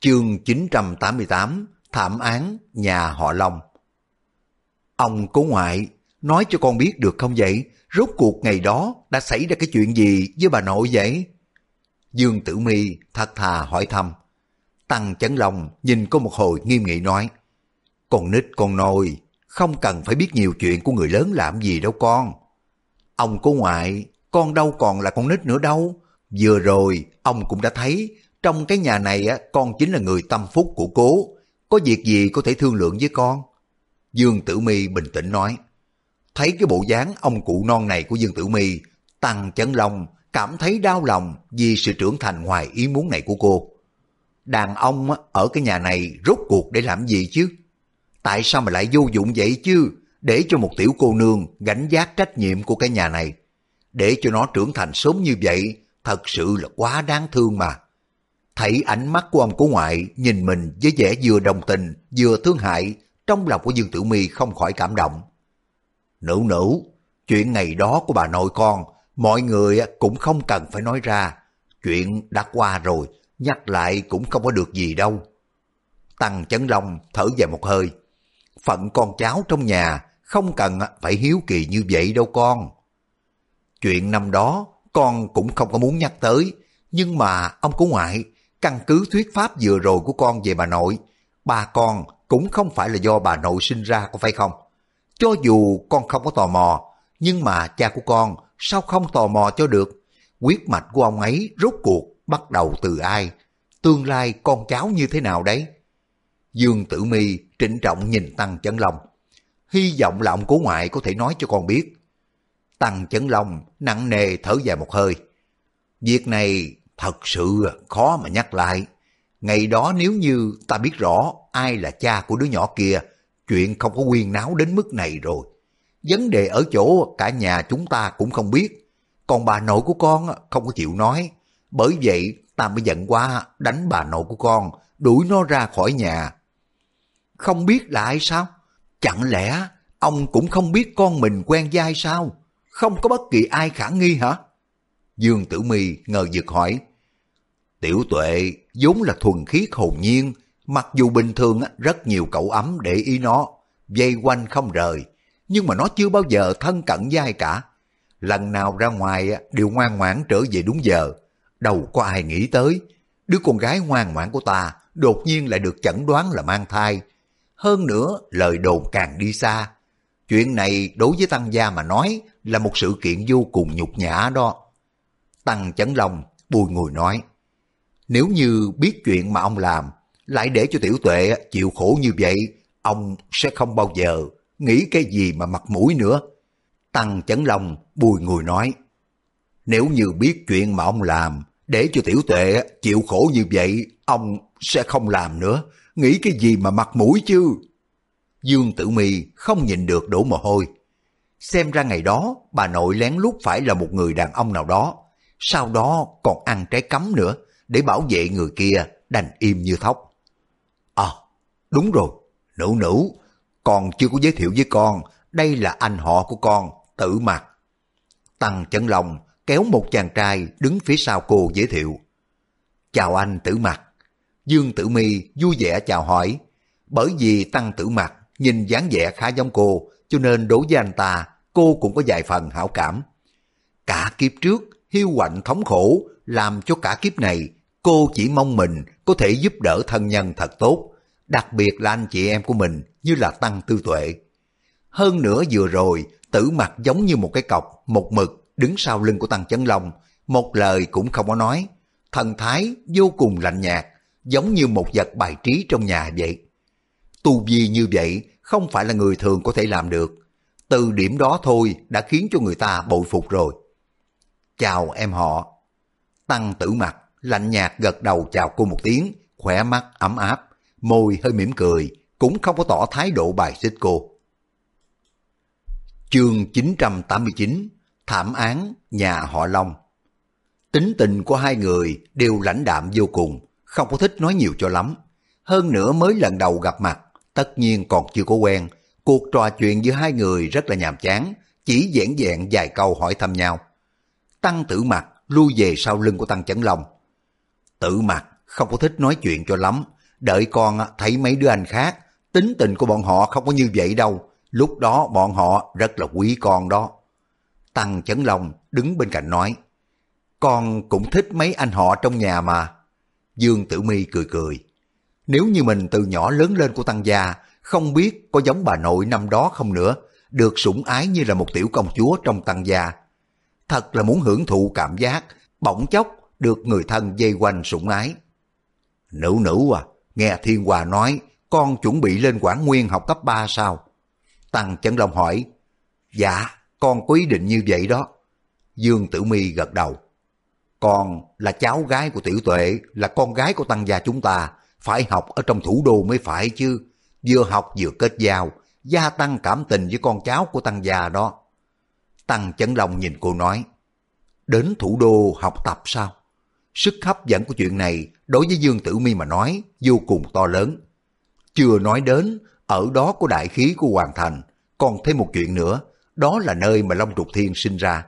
Chương 988 Thảm án nhà họ Long Ông cố ngoại, nói cho con biết được không vậy? Rốt cuộc ngày đó đã xảy ra cái chuyện gì với bà nội vậy? Dương Tử Mi thật thà hỏi thăm. Tăng Chấn Long nhìn có một hồi nghiêm nghị nói. Con nít con nôi, không cần phải biết nhiều chuyện của người lớn làm gì đâu con. Ông cố ngoại, con đâu còn là con nít nữa đâu. Vừa rồi, ông cũng đã thấy, trong cái nhà này á, con chính là người tâm phúc của cố. Có việc gì có thể thương lượng với con? Dương Tử Mi bình tĩnh nói. Thấy cái bộ dáng ông cụ non này của Dương Tử Mi, Tăng Chấn Long cảm thấy đau lòng vì sự trưởng thành ngoài ý muốn này của cô. Đàn ông ở cái nhà này rốt cuộc để làm gì chứ? Tại sao mà lại vô dụng vậy chứ? Để cho một tiểu cô nương gánh giác trách nhiệm của cái nhà này. Để cho nó trưởng thành sớm như vậy, thật sự là quá đáng thương mà. Thấy ánh mắt của ông cố ngoại nhìn mình với vẻ vừa đồng tình, vừa thương hại, trong lòng của Dương Tử Mi không khỏi cảm động. Nữ nữ, chuyện ngày đó của bà nội con, mọi người cũng không cần phải nói ra. Chuyện đã qua rồi, nhắc lại cũng không có được gì đâu. Tăng chấn long thở dài một hơi. Phận con cháu trong nhà không cần phải hiếu kỳ như vậy đâu con. Chuyện năm đó con cũng không có muốn nhắc tới, nhưng mà ông cố ngoại, căn cứ thuyết pháp vừa rồi của con về bà nội, ba con cũng không phải là do bà nội sinh ra có phải không? Cho dù con không có tò mò, nhưng mà cha của con sao không tò mò cho được? Quyết mạch của ông ấy rốt cuộc bắt đầu từ ai? Tương lai con cháu như thế nào đấy? Dương Tử Mi trịnh trọng nhìn Tăng Chấn Long. Hy vọng là ông cố ngoại có thể nói cho con biết. Tăng Chấn Long nặng nề thở dài một hơi. Việc này thật sự khó mà nhắc lại. Ngày đó nếu như ta biết rõ ai là cha của đứa nhỏ kia, chuyện không có quyên náo đến mức này rồi. Vấn đề ở chỗ cả nhà chúng ta cũng không biết. Còn bà nội của con không có chịu nói. Bởi vậy ta mới giận quá đánh bà nội của con, đuổi nó ra khỏi nhà. Không biết là ai sao? Chẳng lẽ ông cũng không biết con mình quen dai sao? Không có bất kỳ ai khả nghi hả? Dương Tử Mi ngờ vực hỏi. Tiểu tuệ vốn là thuần khiết hồn nhiên, mặc dù bình thường rất nhiều cậu ấm để ý nó, dây quanh không rời, nhưng mà nó chưa bao giờ thân cận với ai cả. Lần nào ra ngoài đều ngoan ngoãn trở về đúng giờ, đâu có ai nghĩ tới. Đứa con gái ngoan ngoãn của ta đột nhiên lại được chẩn đoán là mang thai. Hơn nữa, lời đồn càng đi xa. Chuyện này đối với Tăng Gia mà nói là một sự kiện vô cùng nhục nhã đó. Tăng Chấn Long bùi ngùi nói, nếu như biết chuyện mà ông làm, lại để cho tiểu tuệ chịu khổ như vậy, ông sẽ không bao giờ nghĩ cái gì mà mặt mũi nữa. Tăng Chấn Long bùi ngùi nói, nếu như biết chuyện mà ông làm, để cho tiểu tuệ chịu khổ như vậy, ông sẽ không làm nữa, nghĩ cái gì mà mặt mũi chứ. Dương Tử Mi không nhìn được đổ mồ hôi. Xem ra ngày đó bà nội lén lút phải là một người đàn ông nào đó, sau đó còn ăn trái cấm nữa để bảo vệ người kia đành im như thóc. À, đúng rồi, nữ nữ, con chưa có giới thiệu với con, đây là anh họ của con, tử mặt. Tăng Chấn lòng kéo một chàng trai đứng phía sau cô giới thiệu. Chào anh tử mặt. Dương tử mi vui vẻ chào hỏi. Bởi vì tăng tử mặt nhìn dáng vẻ khá giống cô, cho nên đối với anh ta, cô cũng có vài phần hảo cảm. Cả kiếp trước, hiu quạnh thống khổ, làm cho cả kiếp này, cô chỉ mong mình có thể giúp đỡ thân nhân thật tốt, đặc biệt là anh chị em của mình như là Tăng Tư Tuệ. Hơn nữa vừa rồi, tử mặt giống như một cái cọc, một mực, đứng sau lưng của Tăng Chấn Long, một lời cũng không có nói. Thần thái vô cùng lạnh nhạt, giống như một vật bài trí trong nhà vậy. Tu vi như vậy không phải là người thường có thể làm được. Từ điểm đó thôi đã khiến cho người ta bội phục rồi. Chào em họ. Tăng tử mặt, lạnh nhạt gật đầu chào cô một tiếng, khỏe mắt ấm áp, môi hơi mỉm cười, cũng không có tỏ thái độ bài xích cô. Chương 989 Thảm án nhà họ Long Tính tình của hai người đều lãnh đạm vô cùng, không có thích nói nhiều cho lắm. Hơn nữa mới lần đầu gặp mặt, tất nhiên còn chưa có quen. Cuộc trò chuyện giữa hai người rất là nhàm chán, chỉ dẻn dẹn vài câu hỏi thăm nhau. Tăng tử mặt lui về sau lưng của Tăng Chấn Long. Tử mặt không có thích nói chuyện cho lắm, đợi con thấy mấy đứa anh khác, tính tình của bọn họ không có như vậy đâu, lúc đó bọn họ rất là quý con đó. Tăng Chấn Long đứng bên cạnh nói, con cũng thích mấy anh họ trong nhà mà. Dương Tử Mi cười cười. Nếu như mình từ nhỏ lớn lên của Tăng gia, không biết có giống bà nội năm đó không nữa, được sủng ái như là một tiểu công chúa trong Tăng gia. Thật là muốn hưởng thụ cảm giác, bỗng chốc được người thân dây quanh sủng ái. Nữ nữ à, nghe Thiên Hòa nói, con chuẩn bị lên Quảng Nguyên học cấp 3 sao? Tăng Chấn Long hỏi, dạ, con có ý định như vậy đó. Dương Tử Mi gật đầu. Con là cháu gái của Tiểu Tuệ, là con gái của Tăng gia chúng ta, phải học ở trong thủ đô mới phải chứ. Vừa học vừa kết giao, gia tăng cảm tình với con cháu của Tăng gia đó. Tăng Chấn Long nhìn cô nói, đến thủ đô học tập sao? Sức hấp dẫn của chuyện này đối với Dương Tử Mi mà nói vô cùng to lớn. Chưa nói đến, ở đó có đại khí của Hoàng Thành, còn thêm một chuyện nữa, đó là nơi mà Long Trục Thiên sinh ra.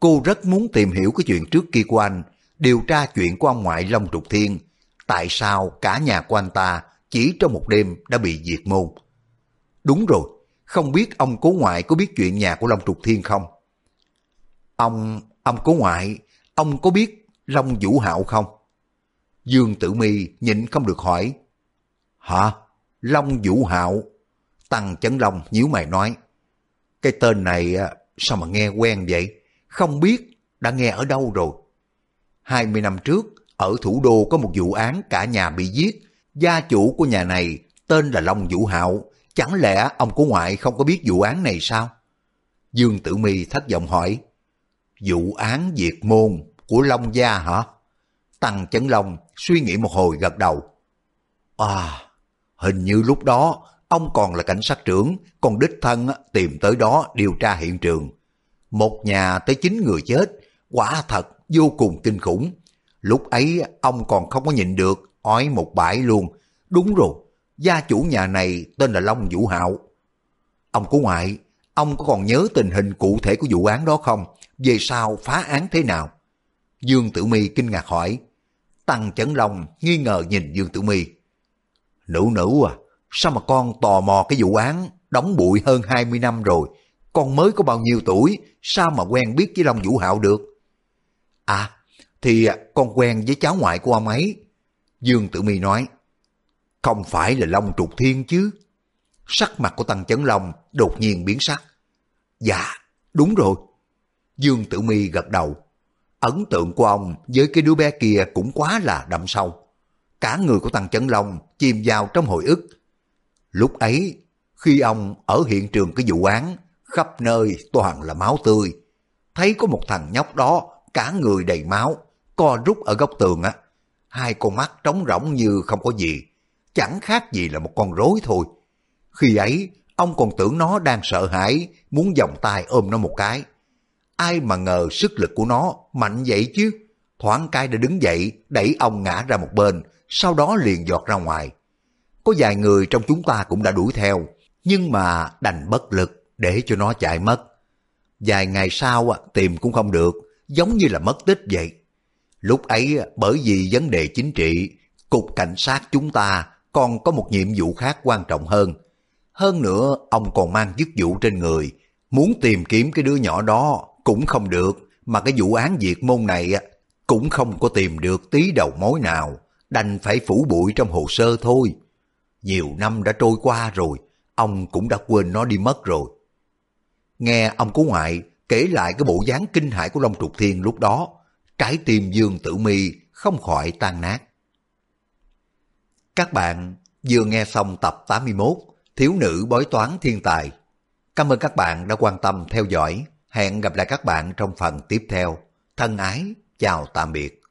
Cô rất muốn tìm hiểu cái chuyện trước kia của anh, điều tra chuyện của ông ngoại Long Trục Thiên. Tại sao cả nhà của anh ta chỉ trong một đêm đã bị diệt môn? Đúng rồi, không biết ông cố ngoại có biết chuyện nhà của Long Trục Thiên không? Ông, ông cố ngoại, ông có biết Long Vũ Hạo không? Dương Tử Mi nhịn không được hỏi. Hả? Long Vũ Hạo? Tăng Chấn Long nhíu mày nói. Cái tên này sao mà nghe quen vậy? Không biết đã nghe ở đâu rồi. 20 năm trước, ở thủ đô có một vụ án cả nhà bị giết. Gia chủ của nhà này tên là Long Vũ Hạo. Chẳng lẽ ông của ngoại không có biết vụ án này sao? Dương Tử Mi thất vọng hỏi. Vụ án diệt môn của Long Gia hả? Tăng Chấn Long suy nghĩ một hồi gật đầu. À, hình như lúc đó ông còn là cảnh sát trưởng, còn đích thân tìm tới đó điều tra hiện trường. Một nhà tới chín người chết, quả thật vô cùng kinh khủng. Lúc ấy ông còn không có nhìn được, ói một bãi luôn. Đúng rồi, gia chủ nhà này tên là Long Vũ Hạo. Ông của ngoại, ông có còn nhớ tình hình cụ thể của vụ án đó không? Về sau phá án thế nào? Dương Tử Mi kinh ngạc hỏi. Tăng Chấn Long nghi ngờ nhìn Dương Tử Mi. Nữ nữ à, sao mà con tò mò cái vụ án đóng bụi hơn 20 năm rồi, con mới có bao nhiêu tuổi, sao mà quen biết với Long Vũ Hạo được? À, thì con quen với cháu ngoại của ông ấy. Dương Tử Mi nói, không phải là Long Trục Thiên chứ. Sắc mặt của Tăng Chấn Long đột nhiên biến sắc. Dạ, đúng rồi. Dương Tử Mi gật đầu. Ấn tượng của ông với cái đứa bé kia cũng quá là đậm sâu. Cả người của Tăng Chấn Long chìm vào trong hồi ức. Lúc ấy, khi ông ở hiện trường cái vụ án, khắp nơi toàn là máu tươi. Thấy có một thằng nhóc đó, cả người đầy máu, co rút ở góc tường á. hai con mắt trống rỗng như không có gì, chẳng khác gì là một con rối thôi. Khi ấy, ông còn tưởng nó đang sợ hãi, muốn vòng tay ôm nó một cái. Ai mà ngờ sức lực của nó mạnh vậy chứ. Thoáng cái đã đứng dậy, đẩy ông ngã ra một bên, sau đó liền giọt ra ngoài. Có vài người trong chúng ta cũng đã đuổi theo, nhưng mà đành bất lực để cho nó chạy mất. Vài ngày sau tìm cũng không được, giống như là mất tích vậy. Lúc ấy bởi vì vấn đề chính trị, cục cảnh sát chúng ta còn có một nhiệm vụ khác quan trọng hơn. Hơn nữa, ông còn mang chức vụ trên người, muốn tìm kiếm cái đứa nhỏ đó cũng không được, mà cái vụ án diệt môn này cũng không có tìm được tí đầu mối nào, đành phải phủ bụi trong hồ sơ thôi. Nhiều năm đã trôi qua rồi, ông cũng đã quên nó đi mất rồi. Nghe ông cố ngoại kể lại cái bộ dáng kinh hãi của Long Trục Thiên lúc đó, trái tim Dương Tử Mi không khỏi tan nát. Các bạn vừa nghe xong tập 81 Thiếu nữ bói toán thiên tài. Cảm ơn các bạn đã quan tâm theo dõi. Hẹn gặp lại các bạn trong phần tiếp theo. Thân ái, chào tạm biệt.